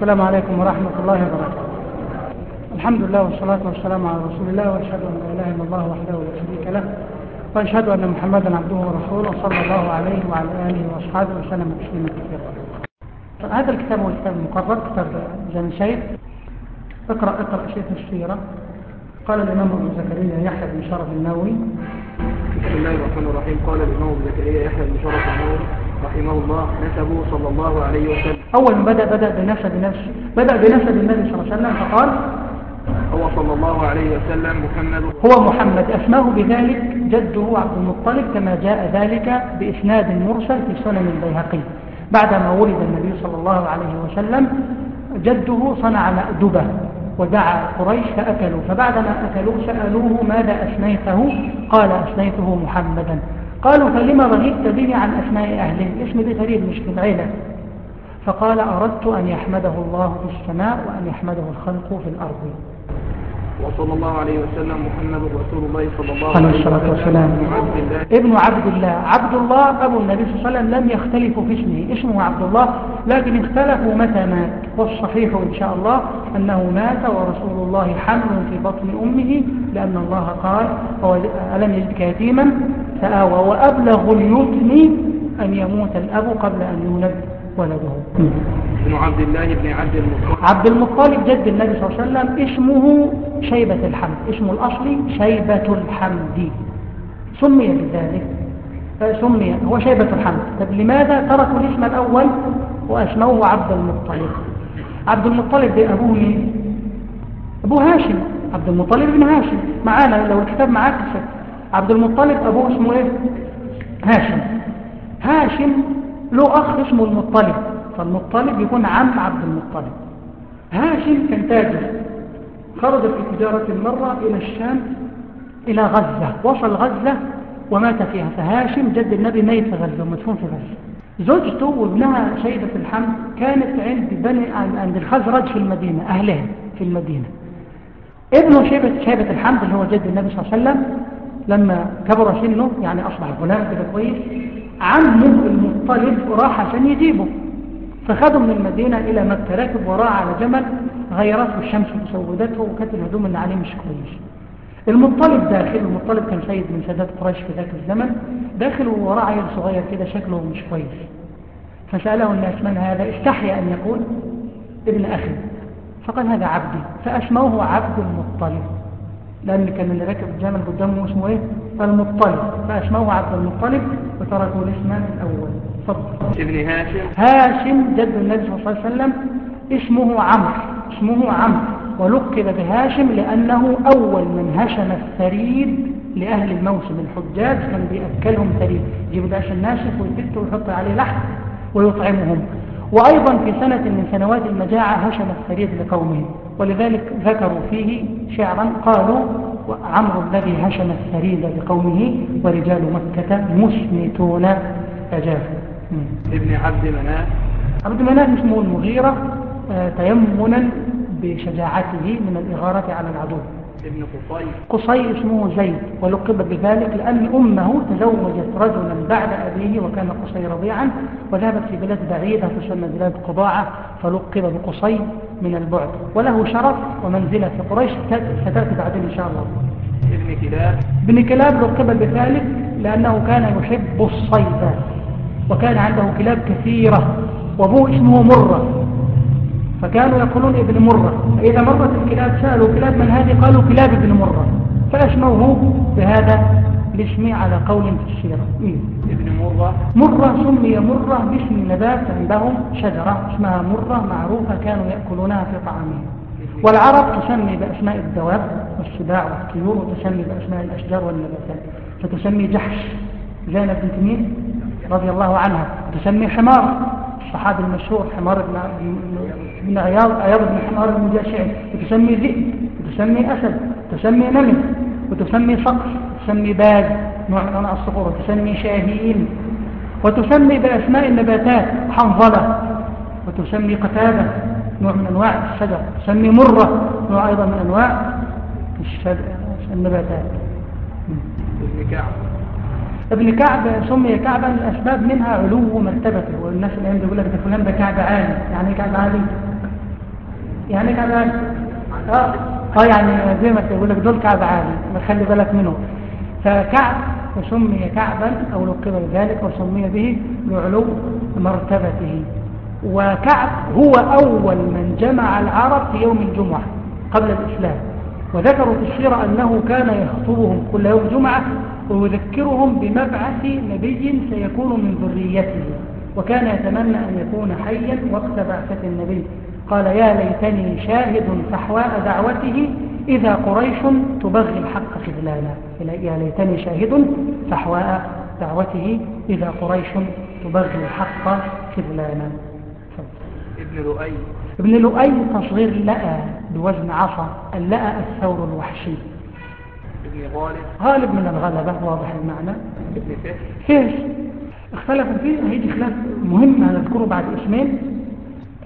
السلام عليكم ورحمة الله وبركاته. الحمد لله والصلاة والسلام على رسول الله وأشهد أن لا إله إلا الله وحده لا شريك له وأشهد أن محمدا عبده ورسوله صلى الله عليه وعلى آله وأصحابه وسلم تسليما كثيرا. هذا الكتاب هو الكتاب المقرر كتاب جامع شيخ. اقرأ اقرأ شيخ السيرة. قال الإمام أبو زكريا يحيى بن شرف النووي. بسم الله الرحمن الرحيم. قال الإمام ابن زكريا يحيى بن شرف النووي رحمه الله نسبه صلى الله عليه وسلم أول ما بدأ بدأ بنسب نفسه بدأ بنسب النبي صلى الله عليه وسلم فقال هو صلى الله عليه وسلم محمد. هو محمد. أسماه بذلك جده عبد المطلب كما جاء ذلك بإسناد مرسل في سنن البيهقي. بعدما ولد النبي صلى الله عليه وسلم جده صنع مأدبة ودعا قريش فأكلوا. فبعدما أكلوا سألوه ماذا أسميته؟ قال أسميته محمدا. قالوا فلما رغبت به عن أسماء أهله؟ اسم دي غريب مش في العيلة فقال أردت أن يحمده الله في السماء وأن يحمده الخلق في الأرض. وصلى الله عليه وسلم محمد رسول الله صلى الله عليه وسلم. عبد الله. ابن عبد الله. عبد الله أبو النبي صلى الله عليه وسلم لم يختلفوا في اسمه. اسمه عبد الله لكن اختلفوا متى مات. والصحيح إن شاء الله أنه مات ورسول الله حمل في بطن أمه لأن الله قال ألم يجدك يتيما؟ فآوى وأبلغ اليتم أن يموت الأب قبل أن يولد. ولده بن عبد الله بن عبد المطلب. عبد المطلب جد النبي صلى الله عليه وسلم اسمه شيبة الحمد. اسمه الأصلي شيبة الحمد. سمي بذلك. آه، سمي. هو شيبة الحمد. طب لماذا تركوا الاسم الأول وأسموه عبد المطلب؟ عبد المطلب ده أبوه مين أبوه هاشم. عبد المطلب بن هاشم. معانا لو الكتاب معاك. عبد المطلب أبوه اسمه إيه؟ هاشم. هاشم له أخ اسمه المطلب فالمطلب يكون عم عبد المطلب. هاشم كان تاجر خرج في تجارة مرة إلى الشام إلى غزة. وصل غزة ومات فيها. فهاشم جد النبي ميت في غزة ومدفون في غزة. زوجته وابنها شيبة الحمد كانت عند بني عند الخزرج في المدينة أهلها في المدينة. ابنه شيبة, شيبة الحمد اللي هو جد النبي صلى الله عليه وسلم لما كبر سنه يعني أصبح غلام كده كويس عمه المطلب راح عشان يجيبه. فخده من المدينة إلى مكة راكب وراه على جمل غيرته الشمس وسودته وكانت الهدوم اللي عليه مش كويس. المطلب داخل المطلب كان سيد من سادات قريش في ذاك الزمن. داخل ووراه عيل صغير كده شكله مش كويس. فسأله الناس من هذا استحيا أن يقول ابن أخي. فقال هذا عبدي. فأسموه عبد المطلب. لأن كان اللي راكب الجمل قدامه اسمه إيه؟ المطلب. فأسموه عبد المطلب وتركوا الاسم الأول. تفضل. ابن هاشم. هاشم جد النبي صلى الله عليه وسلم اسمه عمرو اسمه عمرو ولقب بهاشم لأنه أول من هشم الثريد لأهل الموسم. الحجاج كان بيأكلهم ثريد. يجيب العيش الناشف ويفته ويحط عليه لحم ويطعمهم. وأيضا في سنة من سنوات المجاعة هشم الثريد لقومه. ولذلك ذكروا فيه شعرا قالوا عمرو الذي هشم الثريد لقومه ورجال مكة مسمتون أجافوا ابن عبد مناف. عبد مناف اسمه المغيرة آه، تيمنا بشجاعته من الإغارة على العدو. ابن قصي. قصي اسمه زيد ولقب بذلك لأن أمه تزوجت رجلا بعد أبيه وكان قصي رضيعا وذهبت في بلاد بعيدة تسمى بلاد قضاعة فلقب بقصي من البعد. وله شرف ومنزلة في قريش ستأتي بعدين إن شاء الله. ابن كلاب. ابن كلاب لقب بذلك لأنه كان يحب الصيد. وكان عنده كلاب كثيرة وأبوه اسمه مرة. فكانوا يقولون ابن مرة. فإذا مرت الكلاب سألوا كلاب من هذه؟ قالوا كلاب ابن مرة. فأسموه بهذا الاسم على قول في السيرة. ابن مرة. مرة سمي مرة باسم نبات عندهم شجرة اسمها مرة معروفة كانوا يأكلونها في طعامهم والعرب تسمي بأسماء الدواب والسباع والطيور وتسمي بأسماء الأشجار والنباتات. فتسمي جحش. زينب بنت مين؟ رضي الله عنها. تسمي حمار الصحابي المشهور حمار بن عياض عياض بن حمار المجاشعي. وتسمي ذئب وتسمي أسد وتسمي نمر وتسمي صقر وتسمي باز نوع من أنواع الصقور. وتسمي شاهين وتسمي بأسماء النباتات حنظلة. وتسمي قتادة نوع من أنواع الشجر. تسمي مرة نوع أيضا من أنواع النباتات. ابن كعب ابن كعب سمي كعبا لأسباب منها علو مرتبته والناس الأيام بيقول لك ده فلان ده كعب عالي. يعني إيه كعب عالي؟ يعني كعبان آه آه يعني زي ما تقول لك دول كعب عالي ما خلي بالك منه فكعب وسمي كعبا أو لقب بذلك وسمي به لعلو مرتبته. وكعب هو أول من جمع العرب في يوم الجمعة قبل الإسلام. وذكروا في السيرة أنه كان يخطبهم كل يوم جمعة ويذكرهم بمبعث نبي سيكون من ذريته وكان يتمنى أن يكون حيا وقت بعثة النبي. قال يا ليتني شاهد فحواء دعوته إذا قريش تبغي الحق خذلانا يا ليتني شاهد فحواء دعوته إذا قريش تبغي الحق خذلانا ابن لؤي. ابن لؤي تصغير لأى بوزن عصا اللأى الثور الوحشي. ابن غالب. غالب من الغلبة واضح المعنى. ابن فهر فهر اختلفوا فيه هيجي خلاف مهم هنذكره بعد اسمين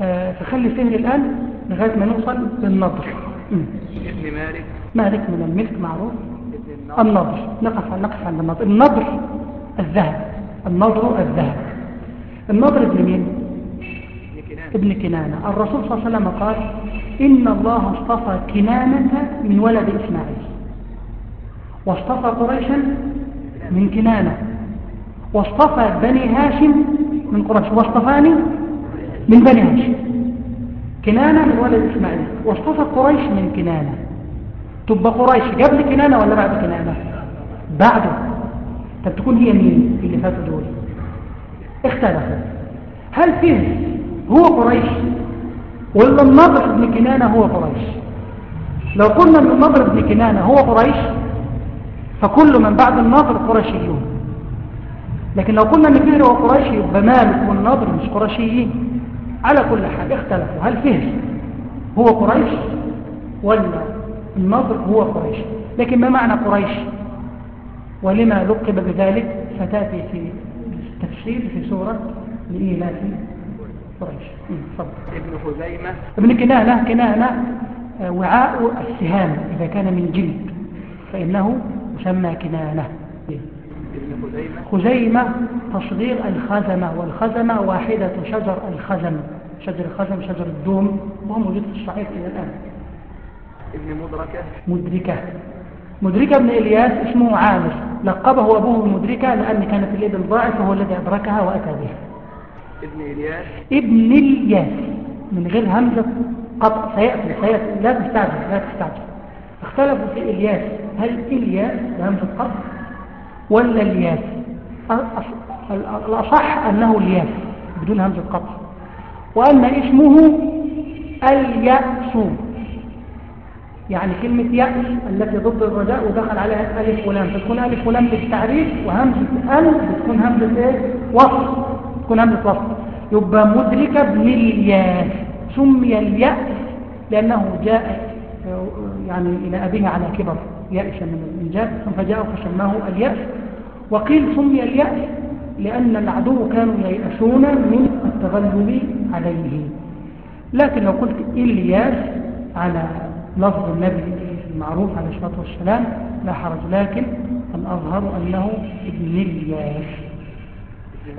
آه فخلي فهر الآن لغاية ما نوصل للنظر. ابن مالك. مالك من الملك معروف. النضر النظر. نقف نقف عند النظر. النظر الذهب. النظر الذهب. النظر ابن مين؟ ابن كنانة. الرسول صلى الله عليه وسلم قال إن الله اصطفى كنانة من ولد إسماعيل. واصطفى قريشا من كنانة. واصطفى بني هاشم من قريش. واصطفاني من بني هاشم. كنانة من ولد إسماعيل. واصطفى قريش من كنانة. تبقى قريش قبل كنانة ولا بعد كنانة؟ بعده. طب تكون هي مين اللي فاتوا دول؟ اختلفوا. هل فيه هو قريش ولا النضر بن كنانة هو قريش؟ لو قلنا إن النضر بن كنانة هو قريش فكل من بعد النضر قرشيون لكن لو قلنا إن فهر هو قريشي يبقى مالك والنضر مش قرشيين على كل حال اختلفوا. هل فهر هو قريش ولا النضر هو قريش؟ لكن ما معنى قريش؟ ولما لقب بذلك ستاتي في التفسير في سورة لإيلاف قريش. تفضل. ابن خزيمة. ابن كنانة كنانة آه، وعاء السهام إذا كان من جلد فإنه يسمى كنانة. خزيمة تصغير الخزمة والخزمة واحدة شجر الخزم. شجر الخزم شجر الدوم وهو موجود في الصحيح إلى الآن. ابن مدركة. مدركة. مدركة ابن إلياس اسمه عامر. لقبه أبوه مدركة لأن كانت الإبل ضاعت وهو الذي أدركها وأتى بها ابن إلياس. ابن إلياس. من غير همزة قطع سيأتي سيأتي. لا تستعجل لا تستعجل. اختلفوا في إلياس. هل الياس بهمزة قطع ولا الياس الأص- ال- الأصح أنه الياس بدون همزة قطع وأن اسمه اليأس يعني كلمة يأس التي ضد الرجاء ودخل عليها ألف ولام. فتكون ألف ولام بالتعريف وهمزة أل بتكون همزة إيه؟ وصف. تكون همزة وصف يبقى مدركة ابن الياس. سمي اليأس لأنه جاء يعني إلى أبيه على كبر. يأسا من الإنجاب ثم فجاءه فسماه اليأس. وقيل سمي اليأس لأن العدو كانوا ييأسون من التغلب عليه. لكن لو قلت إليأس على لفظ النبي المعروف عليه الصلاة والسلام لا حرج. لكن الأظهر أنه ابن اليأس.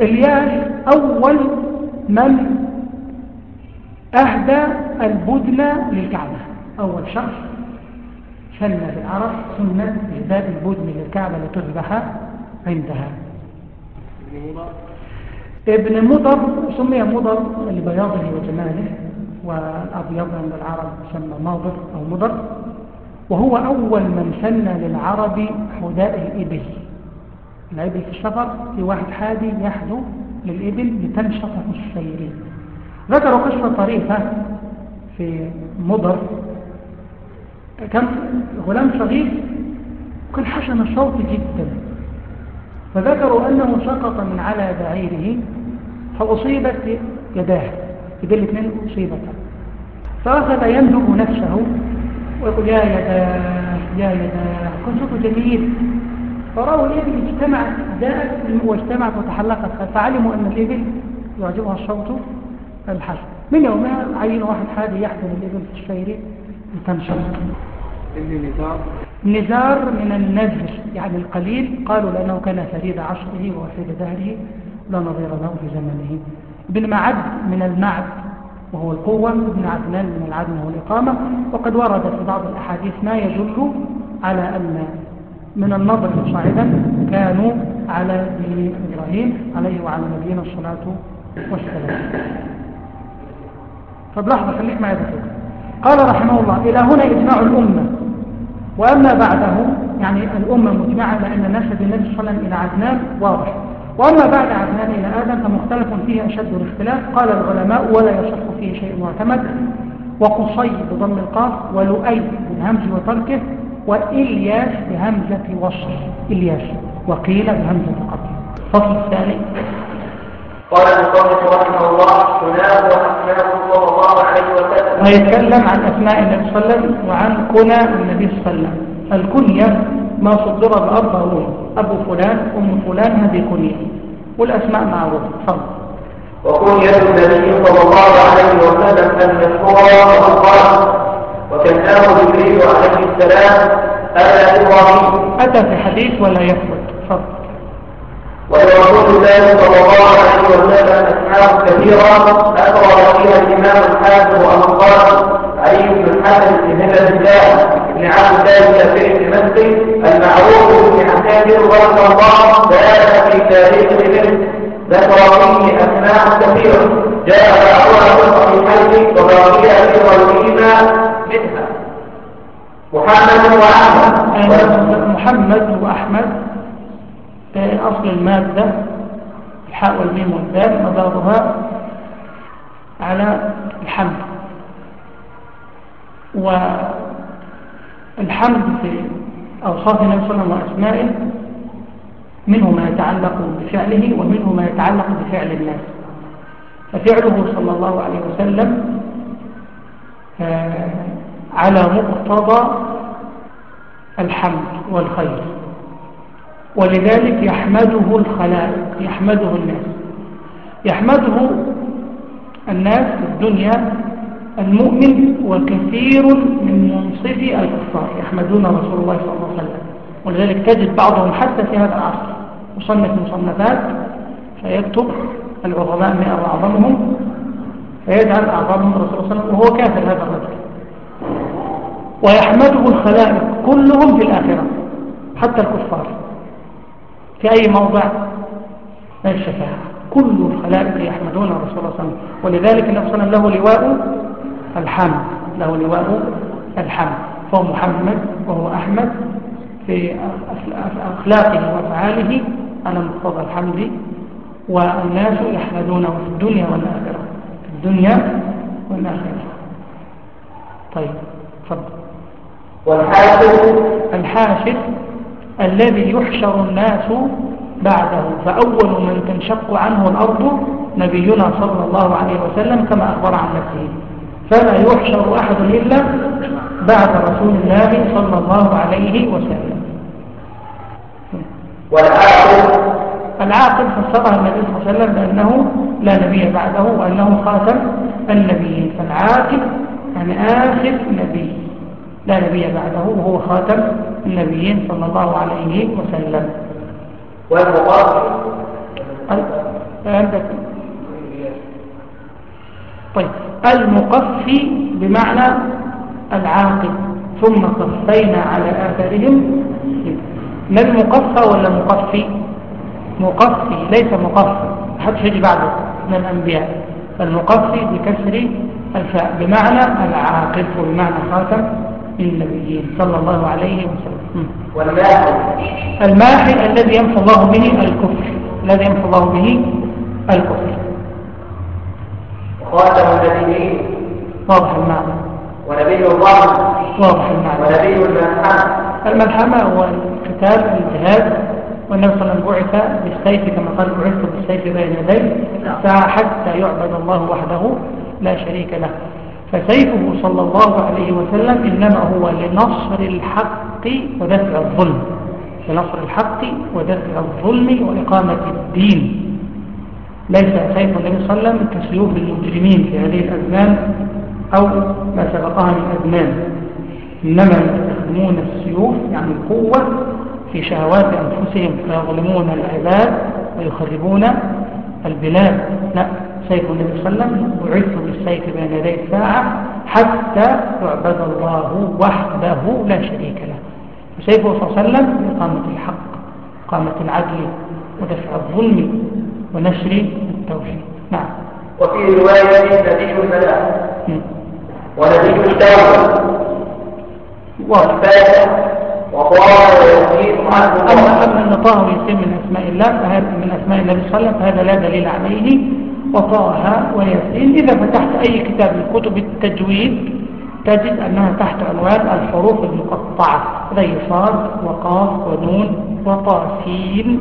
اليأس أول من أهدى البدنة للكعبة. أول شخص. سن بالعرب سنة إهداء البدن للكعبة لتذبح عندها. ابن مضر سمي مضر لبياضه وجماله والأبيض عند العرب يسمى ماضر أو مضر. وهو أول من سن للعرب حداء الإبل. الإبل في السفر في واحد حادي يحدو للإبل لتنشط في السير ذكروا قصة طريفة في مضر. كان غلام صغير كان حسن الصوت جدا فذكروا أنه سقط من على بعيره فأصيبت يداه يدل الاثنين أصيبتا. فأخذ يندب نفسه ويقول يا يداه يا يداه كنت صوته جميل. فرأوا الإبل اجتمعت جاءت واجتمعت وتحلقت فعلموا أن الإبل يعجبها الصوت الحسن. من يومها عينوا واحد حادي يحضن الإبل في السير لتنشط ابن نزار نزار من النزر يعني القليل. قالوا لأنه كان فريد عصره ووحيد دهره لا نظير له في زمنه. ابن معد من المعد وهو القوة ابن عدنان من العدن وهو الإقامة. وقد ورد في بعض الأحاديث ما يدل على أن من النظر صاعدا كانوا على دين إبراهيم عليه وعلى نبينا الصلاة والسلام. طب لحظة خليك معي بكده قال رحمه الله إلى هنا إجماع الأمة. وأما بعده يعني الأمة مجمعة لأن نسب النبي صلى الله عليه وسلم إلى عدنان واضح. وأما بعد عدنان إلى آدم فمختلف فيه أشد الاختلاف. قال العلماء ولا يصح فيه شيء معتمد. وقصي بضم القاف ولؤي بالهمز وتركه وإلياس بهمزة وصل إلياس وقيل بهمزة قتل الفصل الثاني. قال المصنف رحمه الله كناه واسماء صلى الله عليه وسلم. ويتكلم عن أسماء النبي صلى الله عليه وسلم وعن كنى النبي صلى الله عليه وسلم. الكنية ما صدر الأرض أبوه أبو فلان أم فلان هذه كنية. والأسماء معروفة. تفضل. وكنية النبي صلى الله عليه وسلم المشهورة والقرآن وكناه جبريل عليه السلام أبا إبراهيم. أتى في حديث ولا يثبت تفضل. ولرسول الله صلى الله عليه وسلم أسماء كثيرة أقرأ فيها الإمام الحافظ أبو القاسم علي بن الحسن بن هبة الله بن عبد الله بن مسلم المعروف بن حسان رحمه الله بيان في تاريخ العلم ذكر فيه أسماء كثيرة. جاء بعضها في الصحيحين وباقيها في غيرهما منها. محمد وأحمد. محمد وأحمد. أصل المادة الحاء والميم والدال مدارها على الحمد. والحمد في أوصاف النبي صلى الله عليه وسلم وأسمائه منه ما يتعلق بفعله ومنه ما يتعلق بفعل الناس. ففعله صلى الله عليه وسلم آه، على مقتضى الحمد والخير. ولذلك يحمده الخلائق يحمده الناس. يحمده الناس في الدنيا المؤمن وكثير من منصفي الكفار. يحمدون رسول الله صلى الله عليه وسلم. ولذلك تجد بعضهم حتى في هذا العصر مصنف مصنفات فيكتب العظماء مئة وأعظمهم فيجعل أعظمهم رسول الله صلى الله عليه وسلم وهو كافر هذا الرجل. ويحمده الخلائق كلهم في الآخرة حتى الكفار. في أي موضع. الشفاعة كل الخلائق يحمدون الرسول صلى الله عليه وسلم. ولذلك النبي صلى الله عليه وسلم له لواء الحمد. له لواء الحمد. فهو محمد وهو أحمد في أخلاقه وأفعاله على مقتضى الحمد. والناس يحمدونه في الدنيا والآخرة. في الدنيا والآخرة. طيب تفضل. والحاشر الحاشر الذي يحشر الناس بعده. فأول من تنشق عنه الأرض نبينا صلى الله عليه وسلم كما أخبر عن نفسه. فلا يحشر أحد إلا بعد رسول الله صلى الله عليه وسلم. والعاقل العاقل فسرها النبي صلى الله عليه وسلم بأنه لا نبي بعده وأنه خاتم النبيين. فالعاقل يعني آخر نبي. لا نبي بعده وهو خاتم النبيين صلى الله عليه وسلم. عندك. طيب المقفي بمعنى العاقل ثم قفينا على آثارهم. ما المقفى ولا مقفي؟ مقفي ليس مقفي حدش يجي بعده من الأنبياء. المقفي بكسر الفاء بمعنى العاقل وبمعنى خاتم. النبيين صلى الله عليه وسلم. والماحي. الماحي الذي يمحو الله به الكفر. الذي يمحو الله به الكفر. وخاتم النبيين. واضح المعنى. ونبي الرحمة واضح المعنى. ونبي الملحمة. الملحمة هو القتال الجهاد والنبي صلى الله عليه وسلم بعث بالسيف كما قال بعثت بالسيف بين يديه حتى يعبد الله وحده لا شريك له. فسيفه صلى الله عليه وسلم إنما هو لنصر الحق ودفع الظلم. لنصر الحق ودفع الظلم وإقامة الدين. ليس سيف النبي صلى الله عليه وسلم كسيوف المجرمين في هذه الأزمان أو ما سبقها من أزمان. إنما يستخدمون السيوف يعني القوة في شهوات أنفسهم فيظلمون العباد ويخربون البلاد. لا. سيف النبي صلى الله عليه وسلم بعث السيف بين يدي الساعة حتى يعبد الله وحده لا شريك له. وسيفه صلى الله عليه وسلم إقامة الحق إقامة العدل ودفع الظلم ونشر التوحيد. نعم. وفي رواية نبي الفلاح ونبي التوبة والفاتح أما أما أن طه ويسير من أسماء الله فهذا من أسماء النبي صلى الله عليه وسلم فهذا لا دليل عليه. وطه وياسين إذا فتحت أي كتاب من كتب التجويد تجد أنها تحت عنوان الحروف المقطعة زي صاد وقاف ونون وطاسين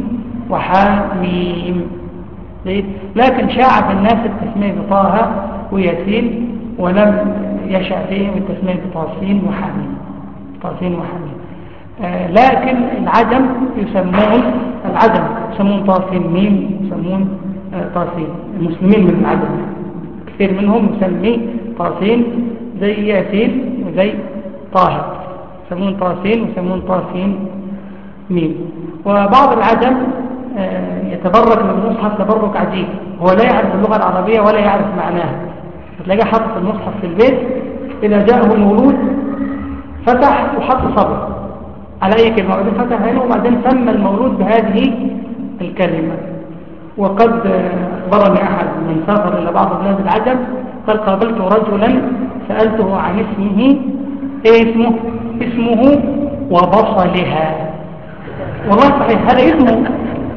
وحاميم. لكن شاع في الناس التسمية بطه وياسين ولم يشع فيهم التسمية بطاسين وحاميم. طاسين وحاميم. آه لكن العجم يسمون العجم يسمون طاسين ميم يسمون طاسين. المسلمين من العجم كثير منهم يسمي طاسين زي ياسين وزي طاهر. يسمون طاسين ويسمون طاسين ميم. وبعض العجم آه يتبرك من المصحف تبرك عجيب. هو لا يعرف اللغة العربية ولا يعرف معناها. تلاقيه حط المصحف في البيت إذا جاءه المولود فتح وحط صبر. على أي كلمة؟ فتح هنا وبعدين سمى المولود بهذه الكلمة. وقد أخبرني أحد من سافر إلى بعض بلاد العجم قال قابلت رجلا سألته عن اسمه إيه اسمه؟ اسمه وبصلها. والله صحيح هذا اسمه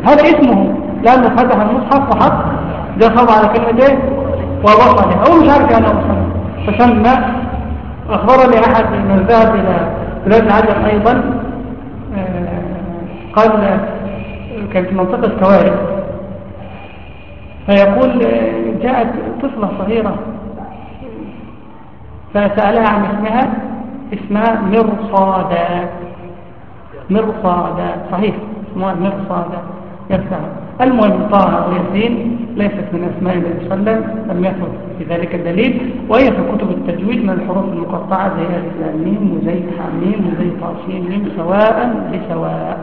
هذا اسمه. لأنه فتح المصحف وحط جسد على كلمة إيه؟ وبصلها. هو مش عارف يعني وصلها فسمى أخبرني أحد من ذهب إلى بلاد العجم أيضا قال كانت منطقة كوارث فيقول جاءت طفلة صغيرة فسألها عن اسمها اسمها مرصادة. مرصادة صحيح اسمها مرصادة. يفتح المهم طه وياسين ليست من أسماء النبي صلى الله عليه وسلم لم يثبت في ذلك الدليل وهي في كتب التجويد من الحروف المقطعة زي لام ميم وزي حميم وزي طاسين ميم سواء بسواء.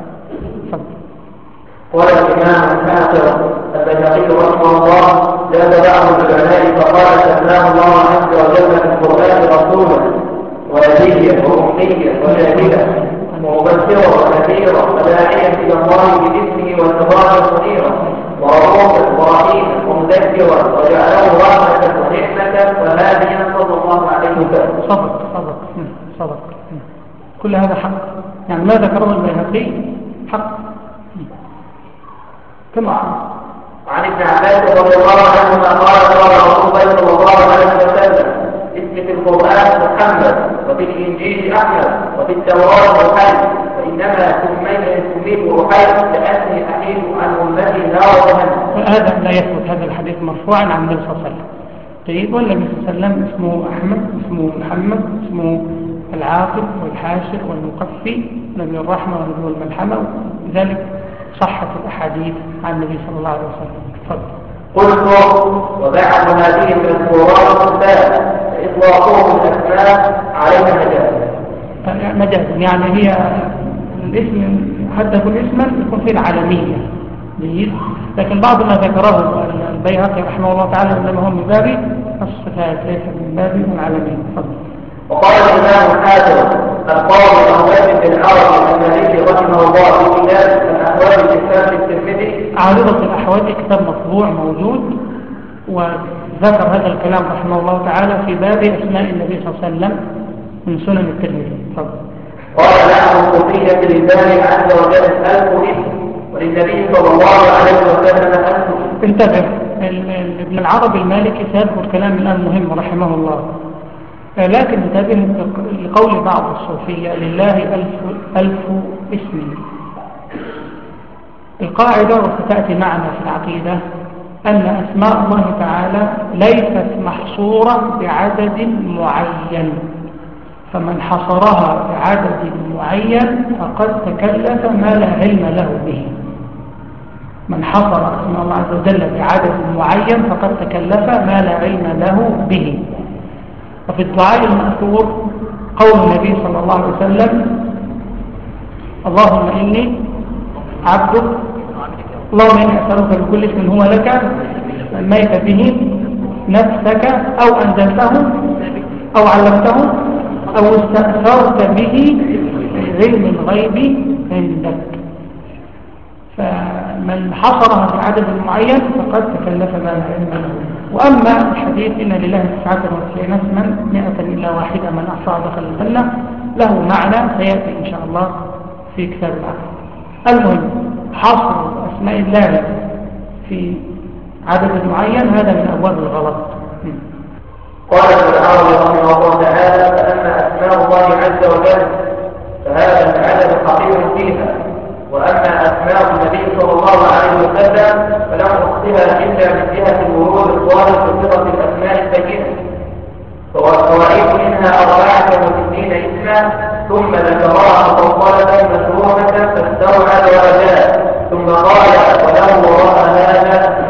تفضل. قال الإمام الحافظ البيهقي رحمه الله جاز بعض العلماء فقال سماه الله عز وجل في القرآن رسولا ونبيا وأميا وشاهدا ومبشرا ونذيرا وداعيا إلى الله باسمه والنظام صغيرا ورؤوفا ورحيما ومذكرا وجعله رحمة ونعمة وهاديا صلى الله عليه وسلم. صدق صدق صدق. كل هذا حق. يعني ما ذكره البيهقي حق. كما وعن ابن عباس رضي الله عنهما قال قال رسول الله صلى الله عليه وسلم اسم في القرآن محمد وفي الإنجيل أحمد وفي التوراة محمد وإنما سميت سميت رحيم لأني أحيد عن أمتي نار جهنم هذا لا يثبت هذا الحديث مرفوعا عن النبي صلى الله عليه وسلم. طيب والنبي صلى الله عليه وسلم اسمه أحمد اسمه محمد اسمه العاقب والحاشر والمقفي نبي الرحمة ونبي الملحمة لذلك صحت الأحاديث عن النبي صلى الله عليه وسلم. تفضل. قلت وبعد هذه من القرآن الثالث فإطلاقهم الأسماء عليها مجاز. مجاز. يعني هي الاسم حتى يكون اسما يكون فيه العالمية. جيد. لكن بعض ما ذكره البيهقي رحمه الله تعالى إنما هو من باب الصفات ليس من باب العالمية. تفضل. وقال الإمام الحافظ القاضي أبو بكر العربي المالكي رحمه الله في كتاب الأحوال الإسلام الترمذي. عارضة الأحوال كتاب مطبوع موجود وذكر هذا الكلام رحمه الله تعالى في باب أسماء النبي صلى الله عليه وسلم من سنن الترمذي. تفضل قال له صوفية لله عز وجل ألف اسم وللنبي صلى الله عليه وسلم ألف انتبه ابن العربي المالكي سيذكر كلام الآن مهم رحمه الله. لكن انتبه لقول بعض الصوفية لله ألف, ألف اسم. القاعدة وستأتي معنا في العقيدة أن أسماء الله تعالى ليست محصورة بعدد معين. فمن حصرها بعدد معين فقد تكلف ما لا علم له به. من حصر اسم الله عز وجل بعدد معين فقد تكلف ما لا علم له به. وفي الدعاء المأثور قول النبي صلى الله عليه وسلم اللهم إني عبدك اللهم إني أسألك بكل اسم هو لك سميت به نفسك أو أنزلته أو علمته أو استأثرت به علم الغيب عندك. فمن حصرها في عدد معين فقد تكلف ما علم له. وأما الحديث إن لله تسعة وتسعين اسما مئة إلا واحدة من دخل الجنة له معنى سيأتي إن شاء الله في كتاب العقل. المهم حصر أسماء الله في عدد معين هذا من أبواب الغلط. قال ابن العربي رحمه الله تعالى فأما أسماء الله عز وجل فهذا العدد خطير فيها. وأما أسماء النبي صلى الله عليه وسلم فلم نخطئها إلا من جهة الورود الظاهر في صفة الأسماء البينة فوالقواعد منها أربعة وستين اسما ثم ذكرها مفصلة مشروعة فاستوعب وأجاب ثم قال وله وراء هذا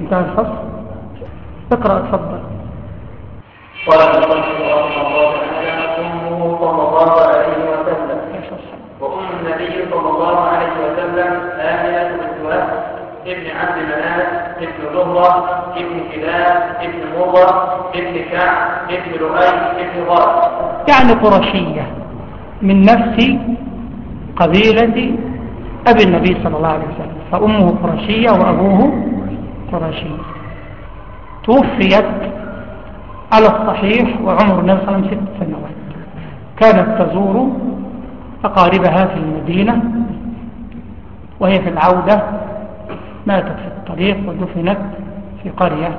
انتهى الفصل. اقرأ تفضل. قال المصنف رحمه الله تعالى أمه صلى الله عليه وسلم وام النبي صلى الله عليه وسلم امنه بنت وهب ابن عبد مناف ابن زهره ابن كلاب ابن مرة ابن كعب ابن لؤي ابن غار. يعني قرشية من نفس قبيلة أبي النبي صلى الله عليه وسلم فأمه قرشية وأبوه قرشي. توفيت على الصحيح وعمر النبي صلى الله عليه وسلم ست سنوات. كانت تزور أقاربها في المدينة وهي في العودة ماتت في الطريق ودفنت في قرية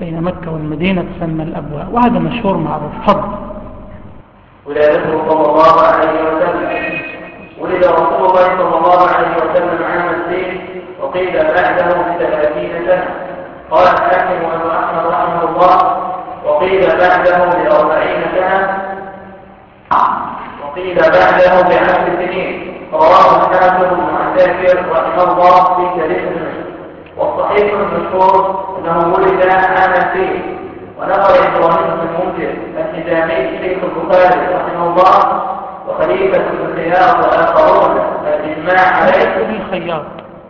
بين مكة والمدينة تسمى الأبواء وهذا مشهور معروف. فضل ولادته صلى الله عليه وسلم. ولد رسول الله صلى الله عليه وسلم عام الدين وقيل بعده بثلاثين سنة. قال الحاكم وابن أحمد رحمه الله وقيل بعده بأربعين سنة. وقيل بعده بعشر سنين. رواه بن عساكر رحمه الله في تاريخ والصحيح المشهور أنه ولد عام الفيل ونقل إبراهيم بن المنذر الحجامي شيخ البخاري رحمه الله وخليفة بن خياط وآخرون الإجماع عليه.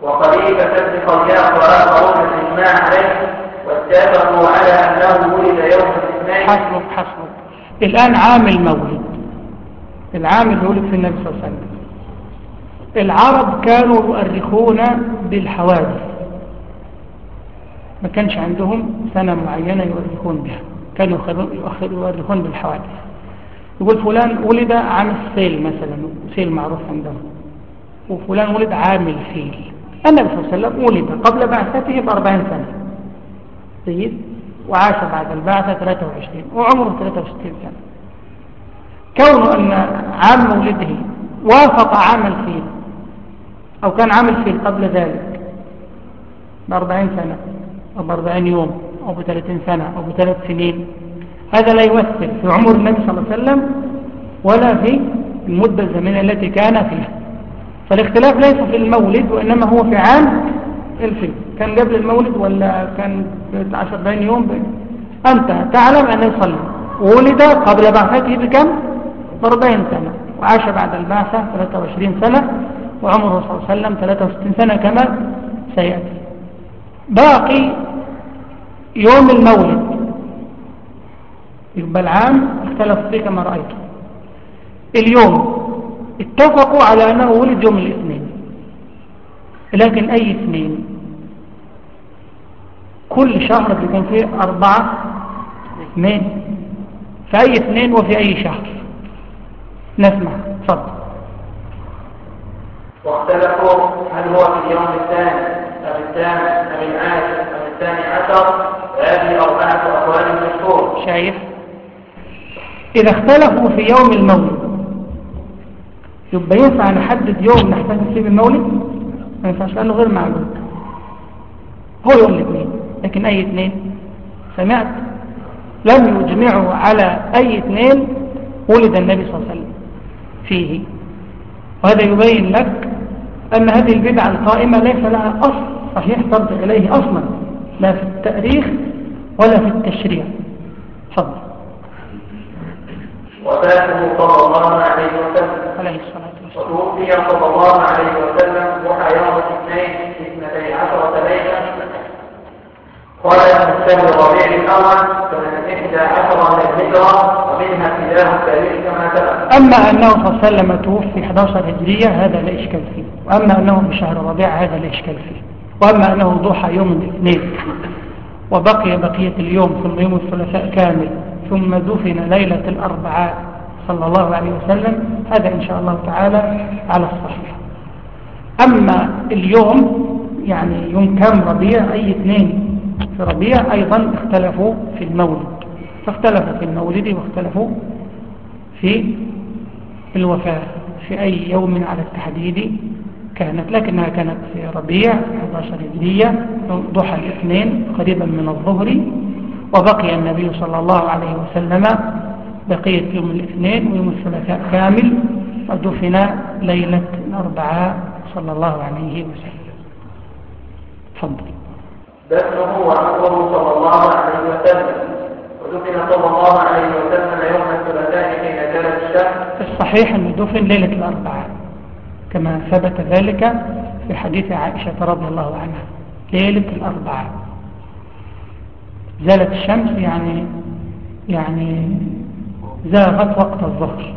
وخليفة بن خياط وآخرون الإجماع عليه. واتفقوا على أنه ولد يوم الاثنين. حسبك حسبك الآن عام المولد. العام اللي ولد في النبي صلى الله عليه وسلم. العرب كانوا يؤرخون بالحوادث. ما كانش عندهم سنة معينة يؤرخون بها. كانوا يؤرخون بالحوادث. يقول فلان ولد عام السيل مثلا سيل معروف عندهم. وفلان ولد عام الفيل النبي صلى الله عليه وسلم ولد قبل بعثته بأربعين سنة. جيد؟ وعاش بعد البعثة 23 وعمره 63 سنة. كونه أن عام مولده وافق عام الفيل أو كان عام الفيل قبل ذلك بأربعين سنة أو بأربعين يوم أو بثلاثين سنة أو بثلاث سنين. هذا لا يؤثر في عمر النبي صلى الله عليه وسلم ولا في المدة الزمنية التي كان فيها. فالاختلاف ليس في المولد وإنما هو في عام الفيل. كان قبل المولد ولا كان عشر بين يوم؟ بين أنت تعلم أن يصلي. ولد قبل بعثته بكم؟ بأربعين سنة. وعاش بعد البعثة 23 سنة. وعمره صلى الله عليه وسلم 63 سنة كما سيأتي. باقي يوم المولد. يبقى العام اختلف فيه كما رأيت. اليوم اتفقوا على أنه ولد يوم الاثنين. لكن أي اثنين؟ كل شهر بيكون فيه أربعة اثنين. في أي اثنين وفي أي شهر؟ نسمع تفضل واختلفوا هل هو في اليوم الثاني أم الثامن أم العاشر أم الثاني عشر؟ وهذه أربعة أقوال مشهور شايف؟ إذا اختلفوا في يوم المولد يبقى ينفع نحدد يوم نحتفل فيه بالمولد؟ ما ينفعش لأنه غير معلوم. هو يوم الاثنين لكن أي اثنين؟ سمعت؟ لم يجمعوا على أي اثنين ولد النبي صلى الله عليه وسلم فيه. وهذا يبين لك أن هذه البدعة القائمة ليس لها أصل صحيح ترجع إليه أصلا لا في التأريخ ولا في التشريع. تفضل. وفاته صلى الله عليه وسلم. عليه الصلاة والسلام. وتوفي صلى الله عليه وسلم ضحى يوم الاثنين اثنتي عشرة ليلة. قال الشهر الربيع الأول سنة إحدى الهجرة ومنها ابتداء التاريخ كما سبق. أما أنه صلى الله عليه وسلم توفي 11 هجرية هذا لا إشكال فيه. وأما أنه في شهر الربيع هذا لا إشكال فيه. وأما أنه ضحى يوم الاثنين وبقي بقية اليوم ثم يوم الثلاثاء كامل ثم دفن ليلة الأربعاء صلى الله عليه وسلم هذا إن شاء الله تعالى على الصحيح. أما اليوم يعني يوم كام ربيع أي اثنين في ربيع أيضا اختلفوا في المولد فاختلفوا في المولد واختلفوا في الوفاة في أي يوم على التحديد كانت لكنها كانت في ربيع 11 هجرية ضحى الاثنين قريبا من الظهر وبقي النبي صلى الله عليه وسلم بقية يوم الاثنين ويوم الثلاثاء كامل ودفن ليلة الأربعاء صلى الله عليه وسلم. تفضل. دفنه وعمره صلى الله عليه وسلم. ودفن صلى الله عليه وسلم يوم الثلاثاء حين كانت الشمس. الصحيح أنه دفن ليلة الأربعاء كما ثبت ذلك في حديث عائشة رضي الله عنها. ليلة الأربعاء. زالت الشمس يعني يعني زاغت وقت الظهر.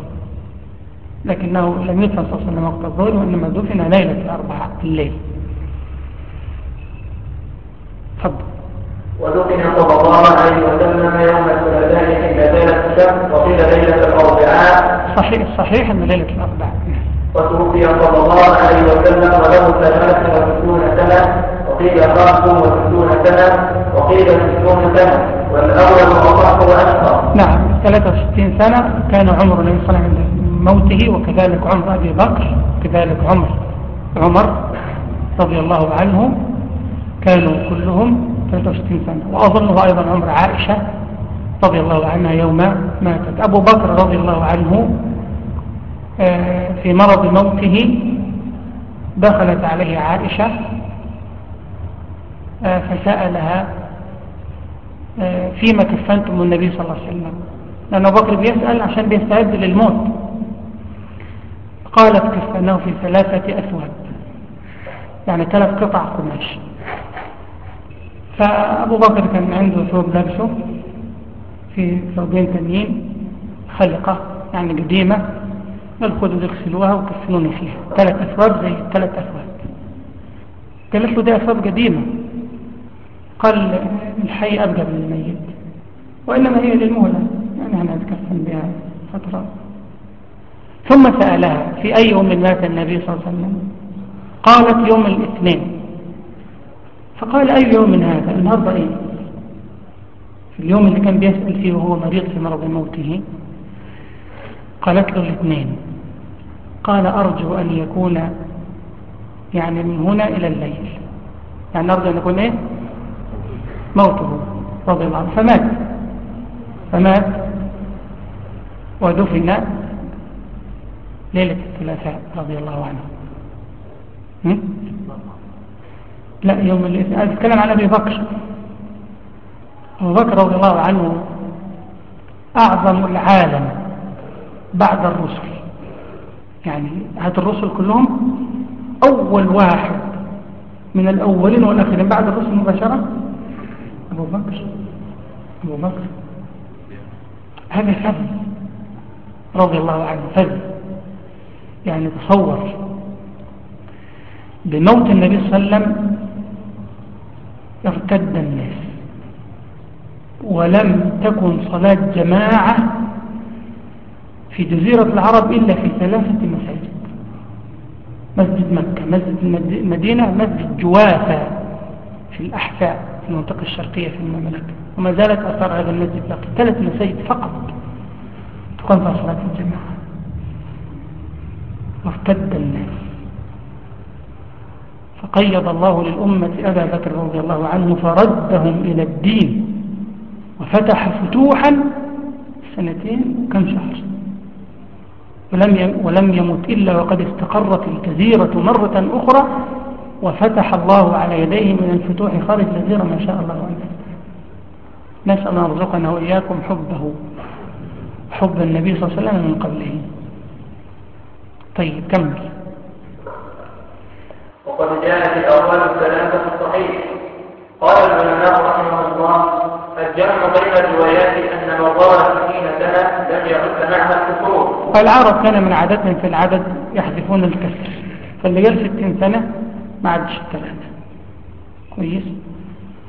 لكنه لم يدفن صلى الله عليه وسلم وقت الظهر وإنما دفن ليلة الأربعاء الليل. تفضل ودفن صلى الله عليه وسلم يوم الثلاثاء حين زالت الشمس وقيل ليلة الأربعاء. صحيح صحيح أن ليلة الأربعاء. وتوفي صلى الله عليه وسلم وله ثلاثة وستون سنة وقيل خمس وستون سنة وقيل ستون سنة. والأول أصح وأكثر نعم 63 سنة كان عمر النبي صلى الله عليه وسلم موته وكذلك عمر أبي بكر كذلك عمر عمر رضي الله عنه. كانوا كلهم 63 سنة وأظنه أيضا عمر عائشة رضي الله عنها يوم ماتت. أبو بكر رضي الله عنه آه، في مرض موته دخلت عليه عائشة آه، فسألها آه، فيما كفنتم النبي صلى الله عليه وسلم؟ لأن أبو بكر بيسأل عشان بيستعد للموت. قالت كفناه في ثلاثة أثواب يعني ثلاث قطع قماش. فأبو بكر كان عنده ثوب لابسه في ثوبين تانيين خلقة يعني قديمة قال خذوا اغسلوها فيها ثلاث أثواب زي ثلاث أثواب. قالت له دي أثواب قديمة. قال الحي أبقى من الميت وإنما هي للمهلة يعني أنا أتكفن بها فترة. ثم سألها في أي يوم مات النبي صلى الله عليه وسلم؟ قالت يوم الاثنين. فقال أي يوم هذا؟ النهاردة إيه في اليوم اللي كان بيسأل فيه وهو مريض في مرض موته قالت له الاثنين قال أرجو أن يكون يعني من هنا إلى الليل. يعني أرجو أن يكون إيه؟ موته رضي الله عنه. فمات. فمات. ودفن ليلة الثلاثاء رضي الله عنه. لا يوم الاثنين. أنا أتكلم عن أبي بكر. أبو بكر رضي الله عنه أعظم العالم بعد الرسل. يعني هذا الرسل كلهم أول واحد من الأولين والآخرين بعد الرسل مباشرة. أبو بكر. أبو بكر. هذا فضل رضي الله عنه فضل يعني تصور. بموت النبي صلى الله عليه وسلم ارتد الناس ولم تكن صلاة جماعة في جزيرة العرب إلا في ثلاثة مساجد. مسجد مكة مسجد المدينة مسجد جوافة في الأحساء في المنطقة الشرقية في المملكة. وما زالت أثار هذا المسجد باقي. ثلاث مساجد فقط تقام صلاة الجماعة. وارتد الناس. فقيض الله للأمة أبا بكر رضي الله عنه فردهم إلى الدين وفتح فتوحا سنتين كم شهر. ولم ولم يمت إلا وقد استقرت الجزيرة مرة أخرى وفتح الله على يديه من الفتوح خارج الجزيرة ما شاء الله عنه. نسأل أن نرزقنا وإياكم حبه حب النبي صلى الله عليه وسلم من قبله. طيب كمل. وقد جاءت الأقوال الثلاثة في الصحيح. قال العلماء رحمه الله الجمع بين الروايات أن من ضرب ستين سنة لم يعد معها الكفور. العرب كان من عادتهم في العدد يحذفون الكسر فاللي قال 60 سنة ما عادش الثلاثة كويس؟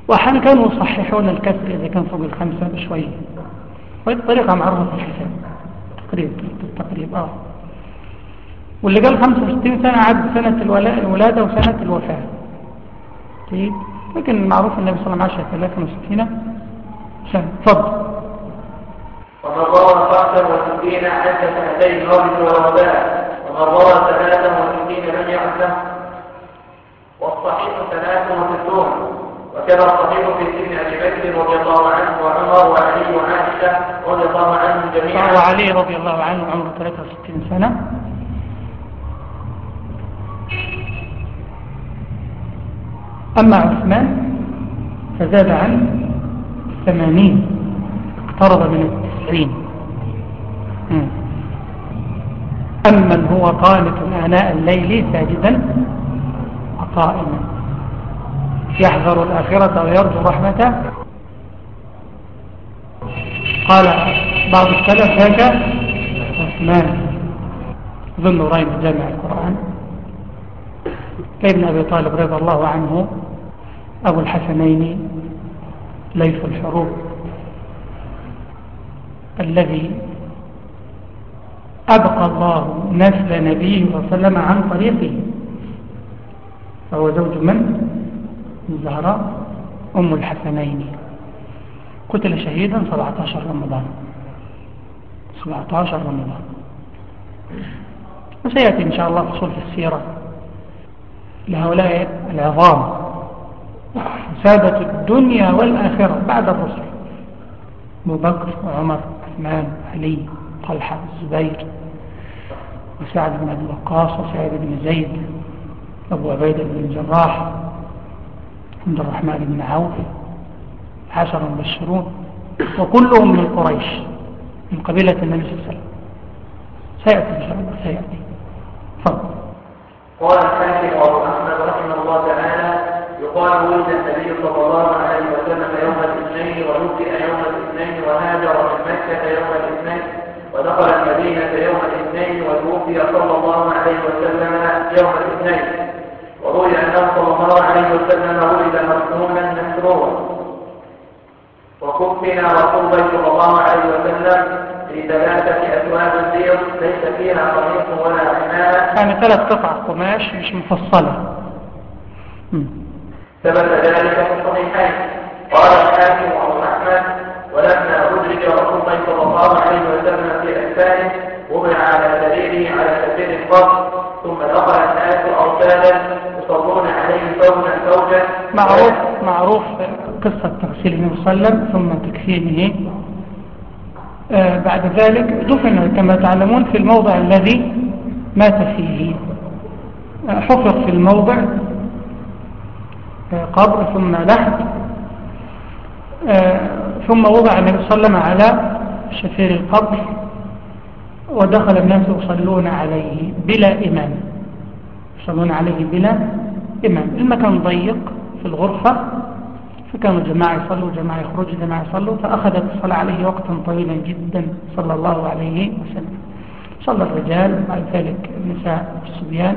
وأحيانا كانوا يصححون الكسر إذا كان فوق الخمسة بشوية. وهذه طريقة معروفة في الحساب. تقريب تقريب آه. واللي قال 65 سنة عد سنة الولادة وسنة الوفاة. طيب؟ لكن معروف النبي صلى الله عليه وسلم عاش 63 سنة. تفضل. ومن روى خمسا وستين عد سنتين المولد والوفاة ومن روى ثلاثا وستين لم يعد والصحيح ثلاث وستون. وكذا الصحيح في سن أبي بكر رضي الله عنه وعمر وعلي وعائشة رضي الله عنهم جميعا. وعلي رضي الله عنه عمره 63 سنة. أما عثمان فزاد عن ثمانين اقترب من التسعين. أمن هو قانت آناء الليل ساجدا وقائما. يحذر الآخرة ويرجو رحمته. قال بعض السلف ذاك عثمان ذو النورين جامع القرآن. كابن أبي طالب رضي الله عنه أبو الحسنين ليث الحروب الذي أبقى الله نسل نبيه صلى الله عليه وسلم عن طريقه. فهو زوج من؟ الزهراء أم الحسنين. قتل شهيدا 17 رمضان. 17 رمضان. وسيأتي إن شاء الله فصول في السيرة لهؤلاء العظام. سادة الدنيا والآخرة بعد الرسل. أبو بكر وعمر عثمان علي طلحة الزبير وسعد بن أبي وقاص وسعيد بن زيد أبو عبيدة بن الجراح عبد الرحمن بن عوف عشر مبشرون وكلهم من قريش من قبيلة النبي صلى الله عليه وسلم. سيأتي إن شاء الله سيأتي. فضل قال الحاكم أبو أحمد رحمه الله تعالى يقال ولد صلى الله عليه وسلم يوم الاثنين ونبئ يوم الاثنين وهاجر من مكة يوم الاثنين ودخل المدينة يوم الاثنين وتوفي صلى الله عليه وسلم يوم الاثنين. وروي أنه صلى الله عليه وسلم ولد مسنونا مسرورا وكفنا رسول صلى الله عليه وسلم في ثلاثة أثواب بيض ليس فيها قميص ولا عمامة يعني ثلاث قطع قماش مش مفصلة. ثبت ذلك الصحيحين قال الحاكم أبو أحمد ولما أدرك رسول الله صلى الله عليه وسلم في أكفانه وضع على سريره على سرير القبر ثم دخل الناس أرسالا يصلون عليه فوجا فوجا معروف معروف قصة تغسيل النبي صلى الله عليه وسلم ثم تكفينه. آه بعد ذلك دفن كما تعلمون في الموضع الذي مات فيه. آه حفر في الموضع. قبر ثم لحد آه ثم وضع النبي صلى الله عليه وسلم على شفير القبر ودخل الناس يصلون عليه بلا إمام. يصلون عليه بلا إمام. المكان ضيق في الغرفة فكانوا جماعة يصلوا جماعة يخرجوا جماعة يصلوا فأخذت الصلاة عليه وقتا طويلا جدا صلى الله عليه وسلم. صلى الرجال بعد ذلك النساء والصبيان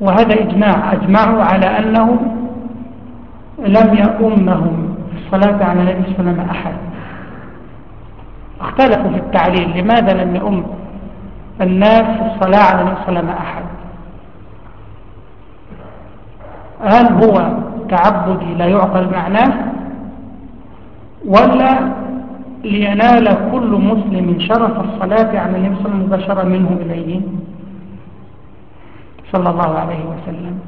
وهذا إجماع أجمعوا على أنه لم يؤمهم في الصلاة على النبي صلى الله عليه وسلم أحد. اختلفوا في التعليل لماذا لم يؤم الناس في الصلاة على النبي صلى الله عليه وسلم أحد؟ هل هو تعبدي لا يعقل معناه ولا لينال كل مسلم شرف الصلاة على النبي صلى الله عليه وسلم مباشرة منه إليه؟ صلى الله عليه وسلم.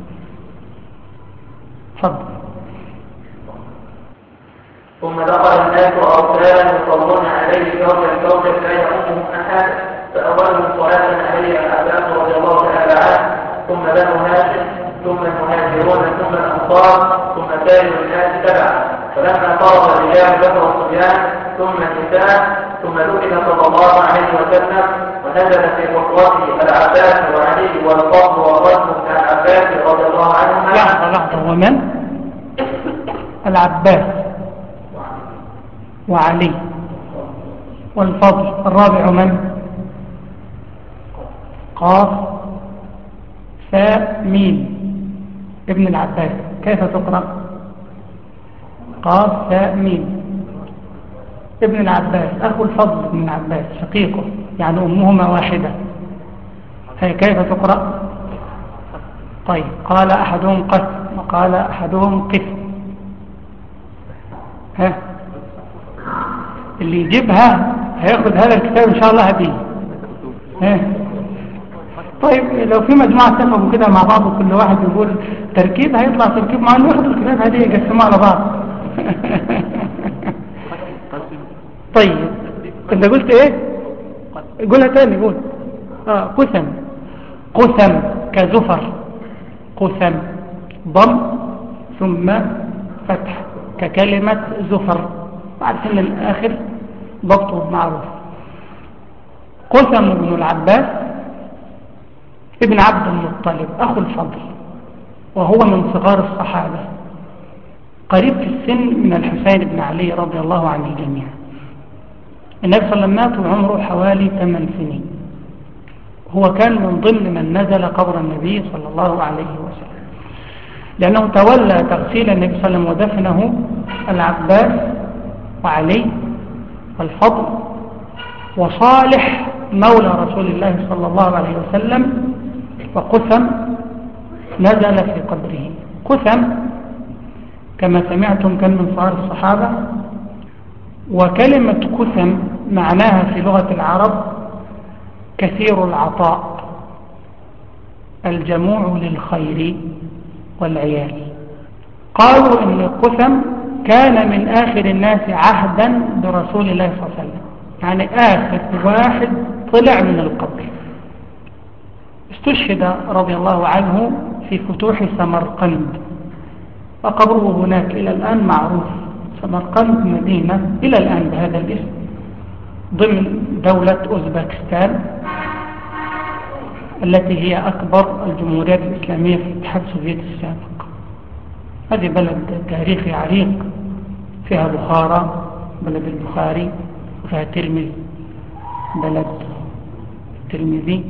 فضل ثم دخل الناس أرسالا يصلون عليه فوجا فوجا لا يؤمهم أحد. فأولهم صلاة عليه العباس رضي الله تعالى عنه. ثم بنو هاشم ثم المهاجرون ثم الأنصار ثم سائر الناس تبعا فلما فرض الرجال ذكر الصبيان ثم النساء ثم دخل صلى الله عليه وسلم. ونزل في خطوته العباس وعلي والفضل والرجل بن العباس رضي الله عنهما. لحظة لحظة ومن؟ العباس. وعلي. والفضل. الرابع من؟ قاف. فاء ميم. ابن العباس. كيف تقرأ؟ قاف فاء ميم. ابن العباس. أخو الفضل ابن العباس. شقيقه. يعني أمهما واحدة كيف تقرأ؟ طيب قال أحدهم قس وقال أحدهم قس. ها؟ اللي يجيبها هياخد هذا الكتاب إن شاء الله هدية. ها؟ طيب لو في مجموعة اتفقوا كده مع بعض وكل واحد يقول تركيب هيطلع تركيب. مع إنه ياخدوا الكتاب هدية يقسموه على بعض. طيب أنت قلت إيه؟ قولها تاني قول. آه قسم. قسم كزفر. قسم ضم ثم فتح ككلمة زفر. عارفين الآخر ضبطه معروف قسم بن العباس ابن عبد المطلب أخو الفضل وهو من صغار الصحابة. قريب في السن من الحسين بن علي رضي الله عن الجميع النبي صلى الله عليه وسلم مات وعمره حوالي 8 سنين. هو كان من ضمن من نزل قبر النبي صلى الله عليه وسلم. لأنه تولى تغسيل النبي صلى الله عليه وسلم ودفنه العباس وعلي والفضل وصالح مولى رسول الله صلى الله عليه وسلم وقسم نزل في قبره. قسم كما سمعتم كان من صغار الصحابة وكلمة قسم معناها في لغة العرب كثير العطاء الجموع للخير والعيال. قالوا إن قسم كان من آخر الناس عهدا برسول الله صلى الله عليه وسلم. يعني آخر واحد طلع من القبر. استشهد رضي الله عنه في فتوح سمرقند. وقبره هناك إلى الآن معروف. سمرقند مدينة إلى الآن بهذا الاسم ضمن دولة أوزبكستان التي هي أكبر الجمهوريات الإسلامية في الاتحاد السوفيتي السابق. هذه بلد تاريخي عريق فيها بخارى بلد البخاري وفيها تلمذ بلد الترمذي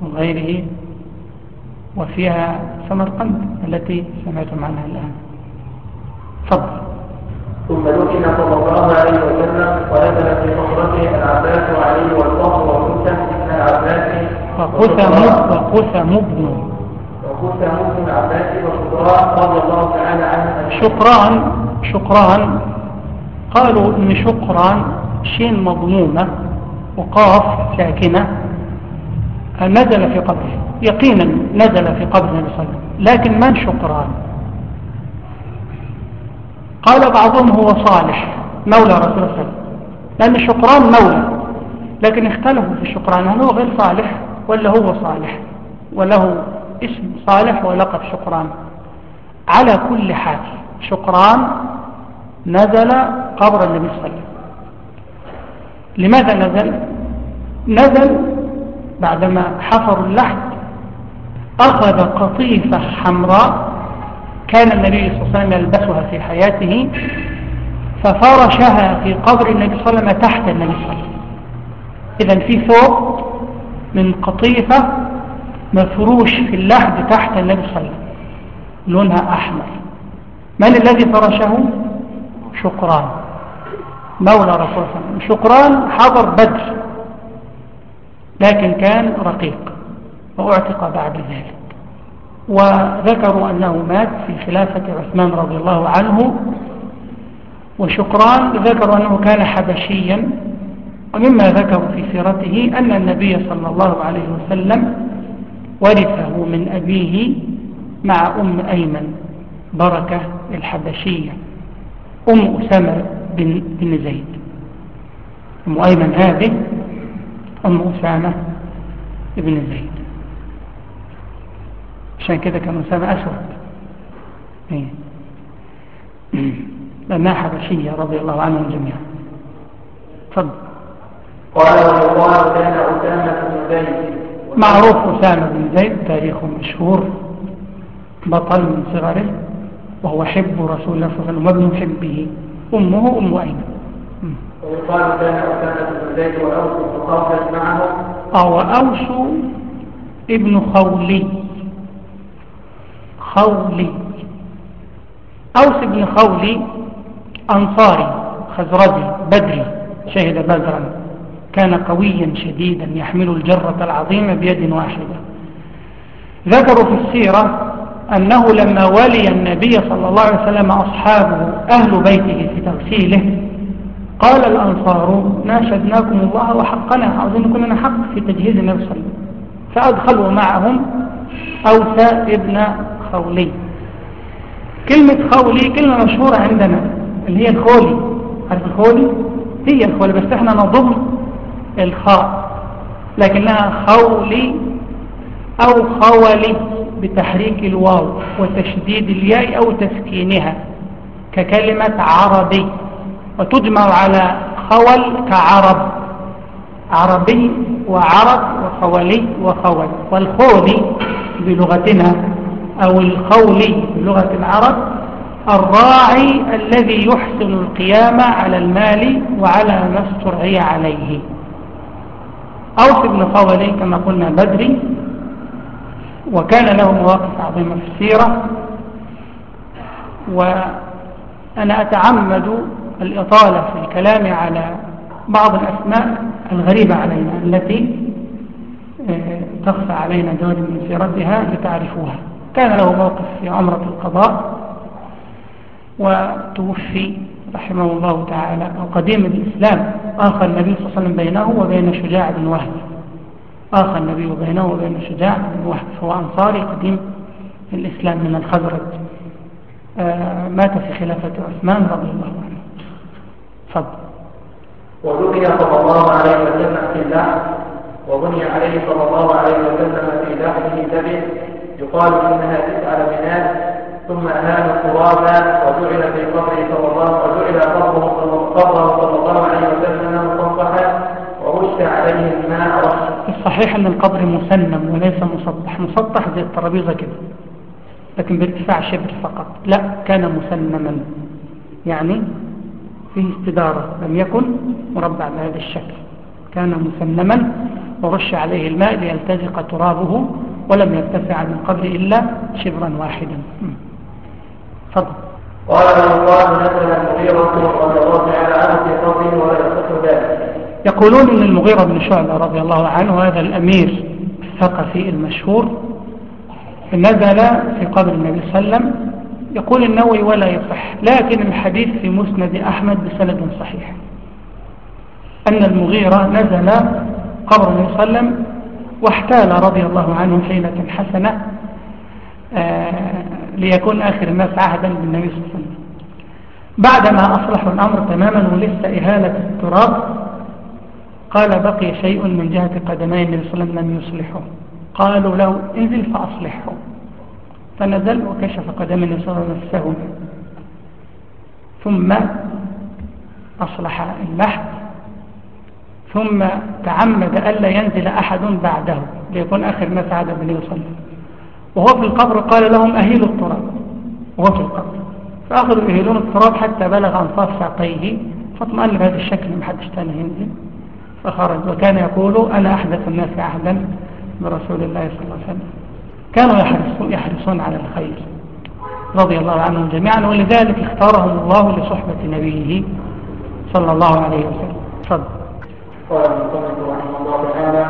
وغيره وفيها سمرقند التي سمعتم عنها الآن. فضل ثم دفن صلى الله عليه وسلم ونزل في صخرته العباس وعلي والفضل وموسى ابن العباس وقسم وقسم ابن وقسم ابن العباس وشكران رضي الله تعالى عنه. شكران شكران قالوا إن شكران شين مضمومة وقاف ساكنة. نزل في قبره. يقينا نزل في قبر النبي صلى الله عليه وسلم. لكن من شكران قال بعضهم هو صالح مولى رسول الله صلى الله عليه وسلم. لأن شكران مولى لكن اختلفوا في الشكران هل هو غير صالح ولا هو صالح؟ وله اسم صالح ولقب شكران. على كل حال شكران نزل قبر النبي صلى الله عليه وسلم. لماذا نزل؟ نزل بعدما حفروا اللحد أخذ قطيفة حمراء كان النبي صلى الله عليه وسلم يلبسها في حياته ففرشها في قبر النبي صلى الله عليه وسلم تحت النبي صلى الله عليه وسلم. إذا في ثوب من قطيفة مفروش في اللحد تحت النبي صلى الله عليه وسلم. لونها أحمر. من الذي فرشه؟ شكران. مولى رسول الله شكران حضر بدر لكن كان رقيق وأعتق بعد ذلك. وذكروا أنه مات في خلافة عثمان رضي الله عنه. وشكران ذكروا أنه كان حبشيا. ومما ذكروا في سيرته أن النبي صلى الله عليه وسلم ورثه من أبيه مع أم أيمن بركة الحبشية أم أسامة بن, بن زيد. أم أيمن هذه أم أسامة بن زيد. عشان كده كان أسامة أسود. إيه. لأنها حبشية رضي الله عنهم جميعا. تفضل. قال ويقال كان أسامة بن زيد. معروف أسامة بن زيد تاريخه مشهور بطل من صغره وهو حب رسول الله صلى الله عليه وسلم وابن حبه أمه أم أيمن. ويقال كان أسامة بن زيد وأوس خولد معه أو أوس ابن خولي. خولي. أوس بن خولي أنصاري خزرجي بدري شهد بدرا. كان قويا شديدا يحمل الجرة العظيمة بيد واحدة. ذكروا في السيرة أنه لما ولي النبي صلى الله عليه وسلم أصحابه أهل بيته في تغسيله قال الأنصار ناشدناكم الله وحقنا عاوزين لنا حق في تجهيز النبي فأدخلوا معهم أوسى ابن خولي. كلمة خولي كلمة مشهورة عندنا اللي هي الخولي. عارف الخولي؟ هي الخولي بس إحنا نضم الخاء لكنها خولي أو خولي بتحريك الواو وتشديد الياء أو تسكينها ككلمة عربي. وتجمع على خول كعرب. عربي وعرب وخولي وخول. والخولي بلغتنا أو الخولي بلغة العرب الراعي الذي يحسن القيام على المال وعلى ما استرعي عليه. أوس بن خولي كما قلنا بدري وكان له مواقف عظيمة في السيرة. وأنا أتعمد الإطالة في الكلام على بعض الأسماء الغريبة علينا التي آه، تخفى علينا جوانب من سيرتها لتعرفوها. كان له موقف في عمرة القضاء وتوفي رحمه الله تعالى أو قديم الإسلام. آخى النبي صلى الله عليه وسلم بينه وبين شجاع بن وهب. آخى النبي بينه وبين شجاع بن وهب فهو أنصاري قديم الإسلام من الخزرج. آه، مات في خلافة عثمان رضي الله عنه. فضل ودفن صلى الله عليه وسلم في اللحم وبني عليه صلى الله عليه وسلم في لحمه دم يقال إنها تسعى بنات ثم أهان التراب وجعل في قبره صلى الله وجعل قبره صلى الله عليه وسلم مصفحا ورش عليه الماء رش الصحيح أن القبر مسنم وليس مسطح مسطح زي الترابيزة كده لكن بارتفاع شبر فقط. لا كان مسنما. يعني فيه استدارة لم يكن مربع بهذا الشكل. كان مسنما ورش عليه الماء ليلتزق ترابه ولم يرتفع عن القبر إلا شبرا واحدا. فضل قال من قال نزل المغيرة الله تعالى عنه في قبره ولا يصح ذلك. يقولون إن المغيرة بن شعبة رضي الله عنه هذا الأمير الثقفي المشهور نزل في قبر النبي صلى الله عليه وسلم. يقول النووي ولا يصح لكن الحديث في مسند أحمد بسند صحيح. أن المغيرة نزل قبر النبي صلى الله عليه وسلم واحتال رضي الله عنه حيلة حسنة آه، ليكون آخر الناس عهدا بالنبي صلى الله عليه وسلم. بعدما أصلحوا الأمر تماما ولسه إهالة التراب قال بقي شيء من جهة قدمي النبي صلى الله عليه وسلم لم يصلحه. قالوا له انزل فأصلحه. فنزل وكشف قدم النبي صلى الله عليه وسلم. ثم أصلح اللحم ثم تعمد ألا ينزل أحد بعده ليكون آخر ما سعد بن يصلي وهو في القبر قال لهم أهيلوا التراب. وهو في القبر. فأخذوا يهيلون التراب حتى بلغ أنصاف ساقيه. فاطمأن بهذا الشكل ما حدش تاني ينزل. فخرج وكان يقول أنا أحدث الناس عهدا برسول الله صلى الله عليه وسلم. كانوا يحرصون, يحرصون على الخير رضي الله عنهم جميعا ولذلك اختارهم الله لصحبة نبيه صلى الله عليه وسلم. تفضل. قال المصنف رحمه الله تعالى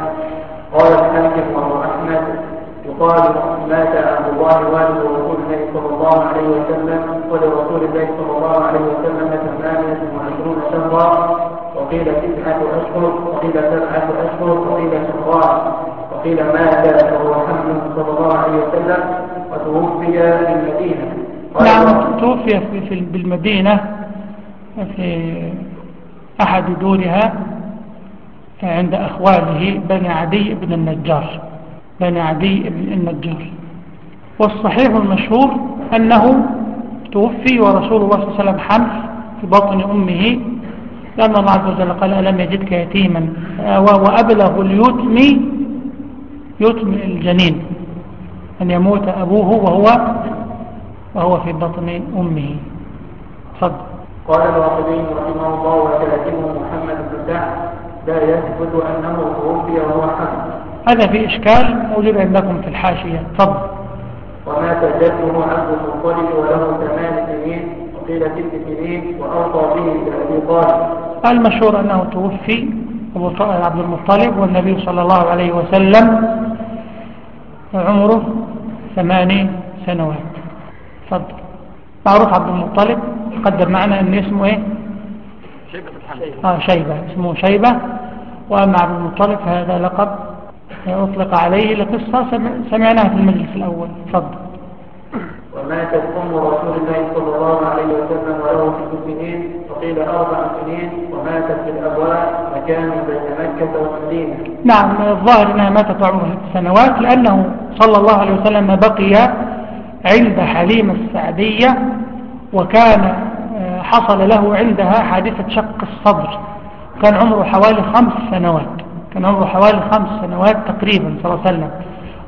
قال الحاكم وابو أحمد يقال مات عبد الله والد رسول الله صلى الله عليه وسلم ولرسول الله صلى الله عليه وسلم ثمانية وعشرون شهرا وقيل تسعة أشهر وقيل سبعة أشهر وقيل شهران وقيل مات وهو حمل صلى الله عليه وسلم وتوفي بالمدينة. نعم توفي في بالمدينة في أحد دورها. عند أخواله بني عدي بن النجار. بني عدي بن النجار. والصحيح المشهور أنه توفي ورسول الله صلى الله عليه وسلم حمل في بطن أمه. لأن الله عز وجل قال ألم يجدك يتيما؟ وأبلغ اليتم يتم الجنين أن يموت أبوه وهو وهو في بطن أمه. صد قال الواقدي رحمه الله وكاتبه محمد بن لا يثبت أنه توفي وهو حمل هذا في إشكال موجود عندكم في الحاشية. تفضل. ومات جده عبد المطلب وله ثمان سنين وقيل ست سنين وأوصى به بأبي طالب. المشهور أنه توفي أبو عبد المطلب والنبي صلى الله عليه وسلم عمره ثماني سنوات. تفضل. معروف عبد المطلب قدر معنا أن اسمه إيه؟ شيبة الحمد. آه شيبة. اسمه شيبة. وأما عبد المطلب فهذا لقب أطلق عليه لقصة سمعناها في المجلس الأول. تفضل. وماتت أم رسول الله صلى الله عليه وسلم وله ست سنين وقيل أربع سنين وماتت في الأبواء مكان بين مكة والمدينة نعم الظاهر أنها ماتت عمره ست سنوات لأنه صلى الله عليه وسلم بقي عند حليمة السعدية وكان حصل له عندها حادثة شق الصدر. كان عمره حوالي خمس سنوات. كان عمره حوالي خمس سنوات تقريبا صلى الله عليه وسلم.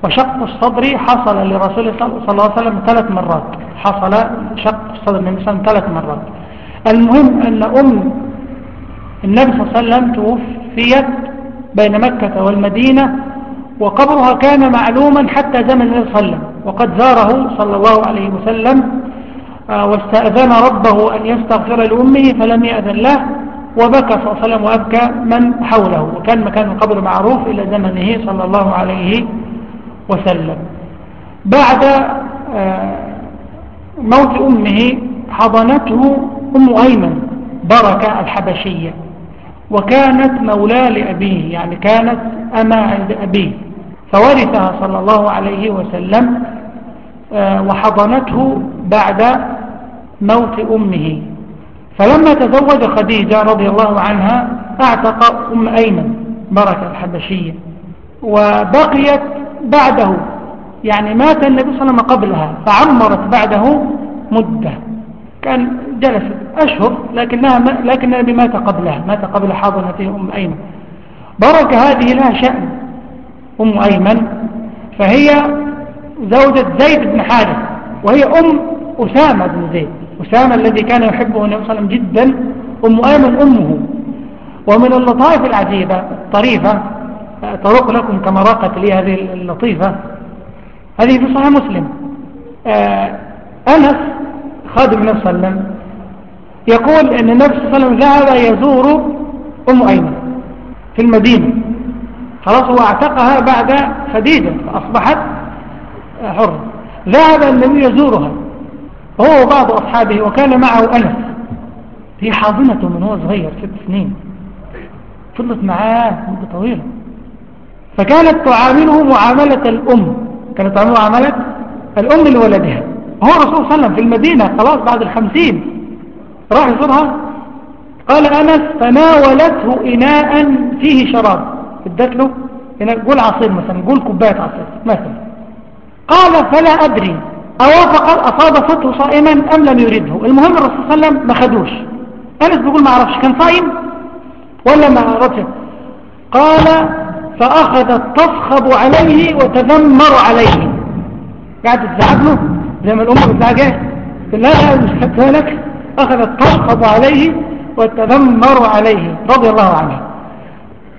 وشق الصدر حصل لرسول صلى الله عليه وسلم ثلاث مرات. حصل شق الصدر من وسلم ثلاث مرات. المهم أن أم النبي صلى الله عليه وسلم توفيت بين مكة والمدينة وقبرها كان معلوما حتى زمن النبي صلى الله عليه وسلم وقد زاره صلى الله عليه وسلم واستأذن ربه أن يستغفر لأمه فلم يأذن له وبكى صلى الله عليه وسلم وأبكى من حوله وكان مكان القبر معروف إلى زمنه صلى الله عليه وسلم. بعد آه، موت أمه حضنته أم أيمن بركة الحبشية وكانت مولاه لأبيه يعني كانت أما عند أبيه فورثها صلى الله عليه وسلم آه، وحضنته بعد موت أمه. فلما تزوج خديجة رضي الله عنها أعتق أم أيمن بركة الحبشية وبقيت بعده. يعني مات النبي صلى الله عليه وسلم قبلها فعمرت بعده مدة. كان جلست أشهر لكنها لكن النبي مات قبلها مات قبل حاضنته أم أيمن. بركة هذه لها شأن أم أيمن. فهي زوجة زيد بن حارث وهي أم أسامة بن زيد. أسامة الذي كان يحبه النبي صلى الله عليه وسلم جدا أم أيمن أمه. ومن اللطائف العجيبة الطريفة طرق لكم كما راقت لي هذه اللطيفة. هذه في صحيح مسلم. آه، أنس خادم النبي صلى الله عليه وسلم يقول أن النبي صلى الله عليه وسلم ذهب يزور أم أيمن في المدينة. خلاص هو اعتقها بعد خديجة فأصبحت حرة. ذهب النبي يزورها. هو وبعض أصحابه وكان معه أنس هي حاضنته من هو صغير ست سنين. فضلت معاه مدة طويلة. فكانت تعامله معاملة الأم. كانت تعامله معاملة الأم لولدها. هو رسول صلى الله عليه وسلم في المدينة خلاص بعد الخمسين. راح يزورها. قال أنس فناولته إناء فيه شراب. ادت له قول عصير مثلا قول كوباية عصير مثلا. قال فلا أدري. أوافق أصاب صائما أم لم يرده. المهم الرسول صلى الله عليه وسلم ما خدوش. أنس بيقول ما عرفش كان صائم ولا ما عرفش قال فأخذت تصخب عليه وتذمر عليه. قاعد تزعج له. زي ما الأمة بتزعجه لا مش لك. أخذت تصخب عليه وتذمر عليه. رضي الله عنه.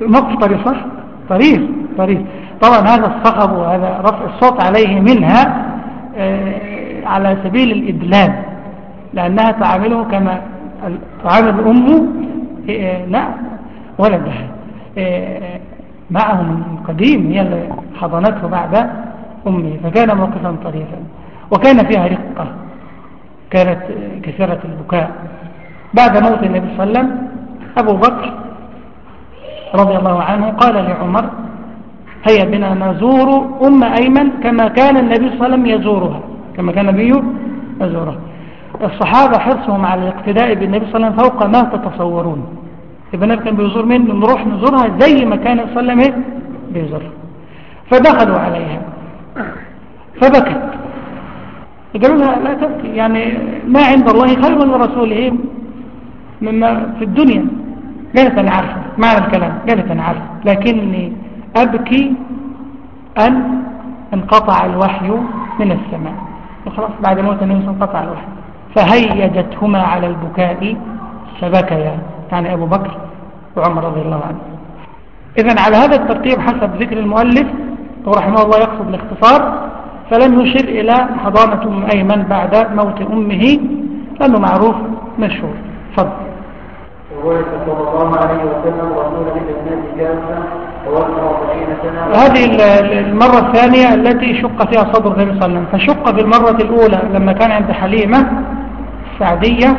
موقف طريف صح؟ طريف طريف. طبعا هذا الصخب وهذا رفع الصوت عليه منها على سبيل الإدلال لأنها تعامله كما تعامل أمه آه، لا ولدها آه، معه من قديم هي اللي حضنته بعد أمه فكان موقفا طريفا وكان فيها رقة كانت كثيرة البكاء. بعد موت النبي صلى الله عليه وسلم أبو بكر رضي الله عنه قال لعمر هيا بنا نزور أم أيمن كما كان النبي صلى الله عليه وسلم يزورها كما كان النبي يزورها. الصحابة حرصهم على الاقتداء بالنبي صلى الله عليه وسلم فوق ما تتصورون. البنات كان بيزور من نروح نزورها زي ما كان صلى الله عليه وسلم بيزورها فدخلوا عليها. فبكت. قالوا لها لا تبكي يعني ما عند الله خير لرسوله مما في الدنيا. قالت أنا عارفة معنى الكلام. قالت أنا عارفة لكني أبكي أن انقطع الوحي من السماء. وخلاص بعد موت النبي صلى الله عليه وسلم قطع الوحي. فهيجتهما على البكاء فبكيا يعني أبو بكر وعمر رضي الله عنه. إذا على هذا الترتيب حسب ذكر المؤلف ورحمه الله يقصد الاختصار فلم يشر إلى حضانة أم أيمن بعد موت أمه لأنه معروف مشهور. فضل وولد صلى الله عليه وسلم رسولا للناس كافة ووزن 40 سنة هذه ال- المرة الثانية التي شق فيها صدر النبي صلى الله عليه وسلم. فشق في المرة الأولى لما كان عند حليمة السعدية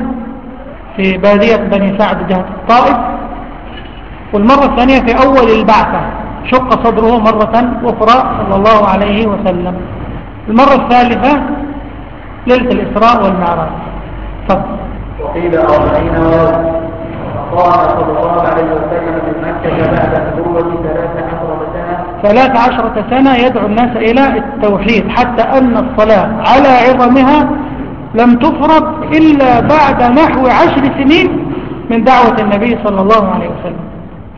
في بادية بني سعد جهة الطائف. والمرة الثانية في أول البعثة شق صدره مرة أخرى صلى الله عليه وسلم. المرة الثالثة ليلة الإسراء والمعراج. تفضل. وقيل أربعين ولد وقام صلى الله عليه وسلم من مكة بعد نبوة ثلاث عشرة سنة. ثلاث عشرة سنة يدعو الناس إلى التوحيد حتى أن الصلاة على عظمها لم تفرض إلا بعد نحو عشر سنين من دعوة النبي صلى الله عليه وسلم.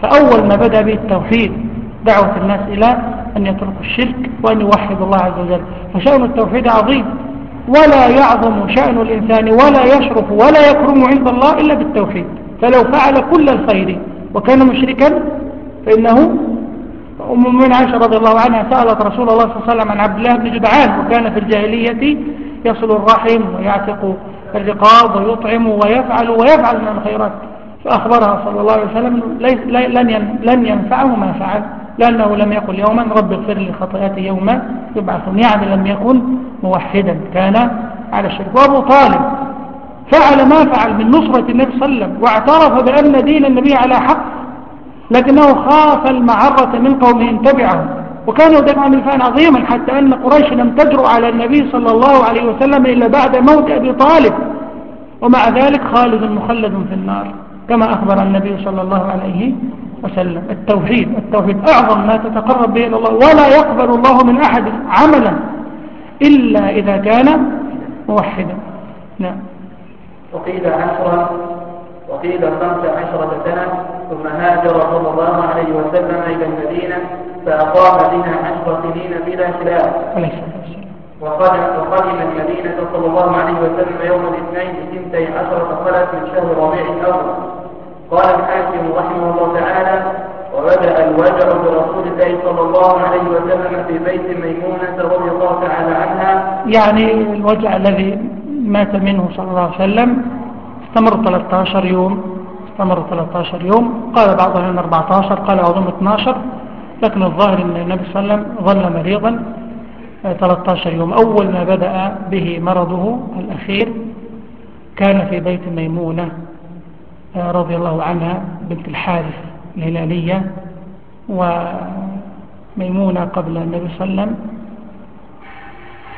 فأول ما بدأ به التوحيد دعوة الناس إلى أن يتركوا الشرك وأن يوحدوا الله عز وجل. فشأن التوحيد عظيم. ولا يعظم شأن الإنسان ولا يشرف ولا يكرم عند الله إلا بالتوحيد. فلو فعل كل الخير وكان مشركا فإنه أم المؤمنين عائشة رضي الله عنها سألت رسول الله صلى الله عليه وسلم عن عبد الله بن جدعان وكان في الجاهلية يصل الرحم ويعتق الرقاب ويطعم ويفعل ويفعل من الخيرات. فأخبرها صلى الله عليه وسلم لن ين- لن ينفعه ما فعل لأنه لم يقل يوما رب اغفر لي خطيئتي يوم يبعثون يعني لم يكن موحدا. كان على الشرك. وأبو طالب فعل ما فعل من نصرة النبي صلى الله عليه وسلم واعترف بأن دين النبي على حق لكنه خاف المعرة من قومه تبعهم وكان يدافع دفاعا عظيما حتى أن قريش لم تجرؤ على النبي صلى الله عليه وسلم إلا بعد موت أبي طالب. ومع ذلك خالد مخلد في النار كما أخبر النبي صلى الله عليه وسلم. التوحيد التوحيد أعظم ما تتقرب به إلى الله ولا يقبل الله من أحد عملا إلا إذا كان موحدا. نعم. وقيل عشرة وقيل خمس عشرة سنة ثم هاجر صلى الله عليه وسلم إلى المدينة فأقام بها عشر سنين بلا خلاف. وقدم, وقدم المدينة صلى الله عليه وسلم يوم الاثنين بثنتي عشرة خلت من شهر ربيع الأول. قال الحاكم رحمه الله تعالى وبدأ الوجع برسول الله صلى الله عليه وسلم في بيت ميمونة رضي الله تعالى عنها. يعني الوجع الذي مات منه صلى الله عليه وسلم استمر 13 يوم استمر 13 يوم قال بعض العلماء 14 قال بعضهم 12 لكن الظاهر إن النبي صلى الله عليه وسلم ظل مريضا آه، 13 يوم أول ما بدأ به مرضه الأخير كان في بيت ميمونة آه، رضي الله عنها بنت الحارث الهلالية وميمونة قبل النبي صلى الله عليه وسلم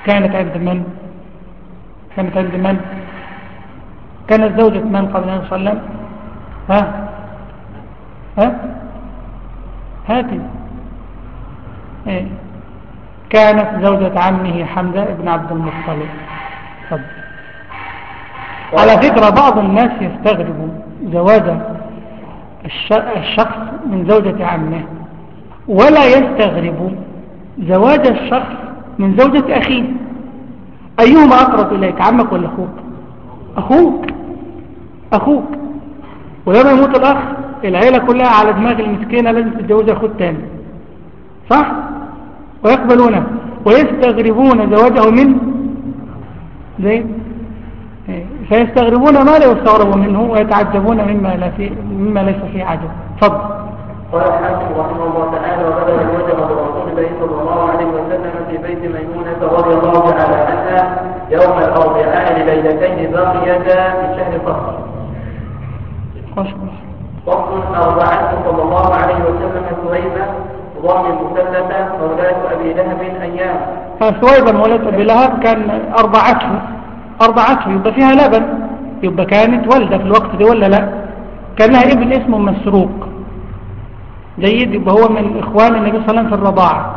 كانت عند من؟ كانت عند من؟ كانت زوجة من قبل عليه وسلم؟ ها؟ ها؟ هاتي إيه؟ كانت زوجة عمه حمزة بن عبد المطلب تفضل على فكرة بعض الناس يستغربوا زواج الش- الشخص من زوجة عمه ولا يستغرب زواج الشخص من زوجة أخيه أيهما أقرب إليك عمك ولا أخوك؟ أخوك. أخوك. ولما يموت الأخ العيلة كلها على دماغ المسكينة لازم تتجوز أخوه التاني صح؟ ويقبلونه ويستغربون زواجه من؟ زي إيه. فيستغربون ما لا يستغرب منه؟ ويتعجبون مما, لا في مما ليس فيه عجب. تفضل. قال الحاكم رحمه الله تعالى وبدأ الوجع برسول الله صلى الله عليه وسلم في بيت ميمونة رضي الله تعالى عنها يوم الأربعاء لليلتين بقيتا في شهر صفر. فصل أربعته صلى الله عليه وسلم سويبة ضم المثلثة مولاة أبي لهب أيام. فسويبة مولد أبي لهب كان أرضعته أرضعته يبقى فيها لبن يبقى كانت والدة في الوقت ده ولا لا؟ كان لها ابن اسمه مسروق. جيد يبقى هو من إخوان النبي صلى الله عليه وسلم في الرضاعة.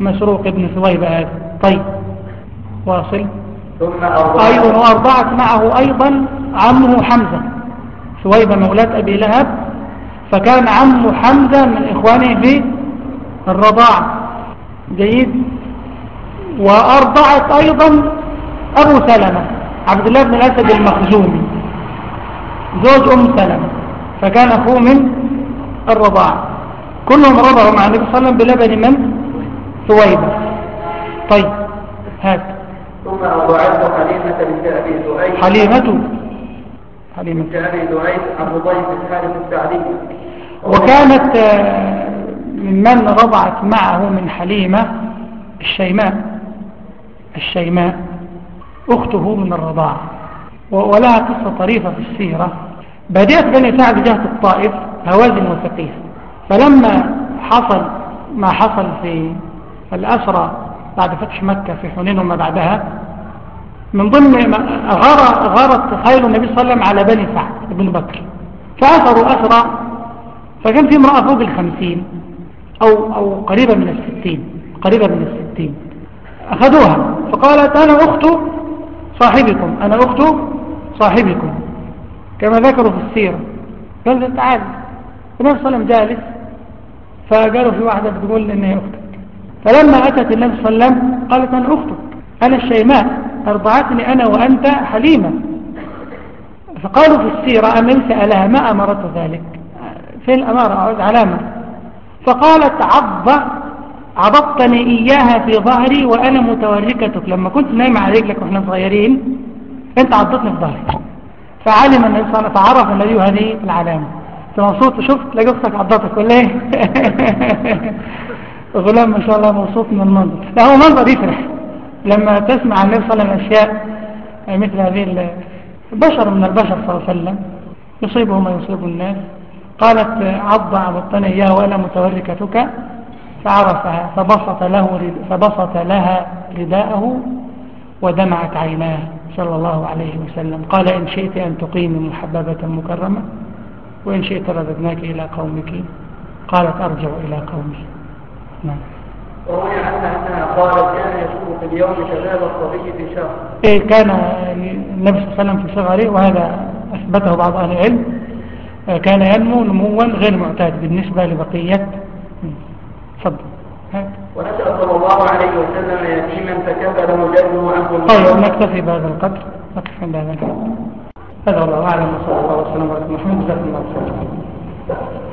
مسروق ابن سويبة هذا طيب واصل. ثم أربعته أيضا وأرضعت معه أيضا عمه حمزة. سويبة مولاة أبي لهب. فكان عم حمزة من إخوانه في الرضاعة. جيد. وأرضعت أيضا أبو سلمة عبد الله بن الأسد المخزومي. زوج أم سلمة فكان أخوه من الرضاعة. كلهم رضعوا مع النبي صلى الله عليه وسلم بلبن من؟ ثويبة طيب هات. ثم أرضعته حليمة بنت أبي زهير. حليمة؟ حليمة بنت أبي زهير عن رضيف الحارث السعدي وكانت آه، ممن رضعت معه من حليمة الشيماء. الشيماء. أخته من الرضاعة ولها قصة طريفة في السيرة. بدأت بني سعد جهة الطائف هوازن وثقيف فلما حصل ما حصل في الأسرى بعد فتح مكة في حنين وما بعدها من ضمن غار غارت خيل النبي صلى الله عليه وسلم على بني سعد بن بكر فأثروا أسرى فكان في امرأة فوق الخمسين أو, أو قريبة من الستين قريبة من الستين. أخذوها فقالت أنا أخت صاحبكم أنا أخت صاحبكم كما ذكروا في السيرة. قال تعال النبي صلى الله عليه وسلم جالس فقالوا في واحدة بتقول إن هي أختك. فلما أتت النبي صلى الله عليه وسلم قالت أنا أختك. أنا الشيماء. أرضعتني أنا وأنت حليمة فقالوا في السيرة أن سألها ما أمرت ذلك؟ في الأمارة؟ علامة. فقالت عض عضبتني إياها في ظهري وأنا متوركتك. لما كنت نايمة على رجلك وإحنا صغيرين أنت عضتني في ظهري. فعلم النبي صلى الله عليه وسلم فعرف النبي هذه العلامة. مبسوط شفت؟ لقى أختك عضتك ولا إيه غلام ما شاء الله مبسوط من المنظر. لا هو منظر يفرح. لما تسمع عن النبي صلى الله عليه وسلم مثل هذه البشر من البشر صلى الله عليه وسلم. يصيبه ما يصيب الناس. قالت عض عضتني اياه وأنا متوركتك. فعرفها فبسط له فبسط لها رداءه ودمعت عيناه صلى الله عليه وسلم. قال إن شئت أن تقيمي محببة مكرمة. وإن شئت رددناك إلى قومك. قالت أرجع إلى قومي. نعم. وروي عنها أنها قالت كان يشوف في اليوم شباب الصبي في شهر. إيه كان النبي صلى الله عليه وسلم في صغره وهذا أثبته بعض أهل العلم. كان ينمو نموا غير معتاد بالنسبة لبقية. تفضل. ونسأل صلى الله عليه وسلم يتيما فكفله جده عنه طيب نكتفي بهذا القدر. نكتفي بهذا الحد هذا الله أعلم وصلى الله وسلم على محمد جزاكم الله خيرا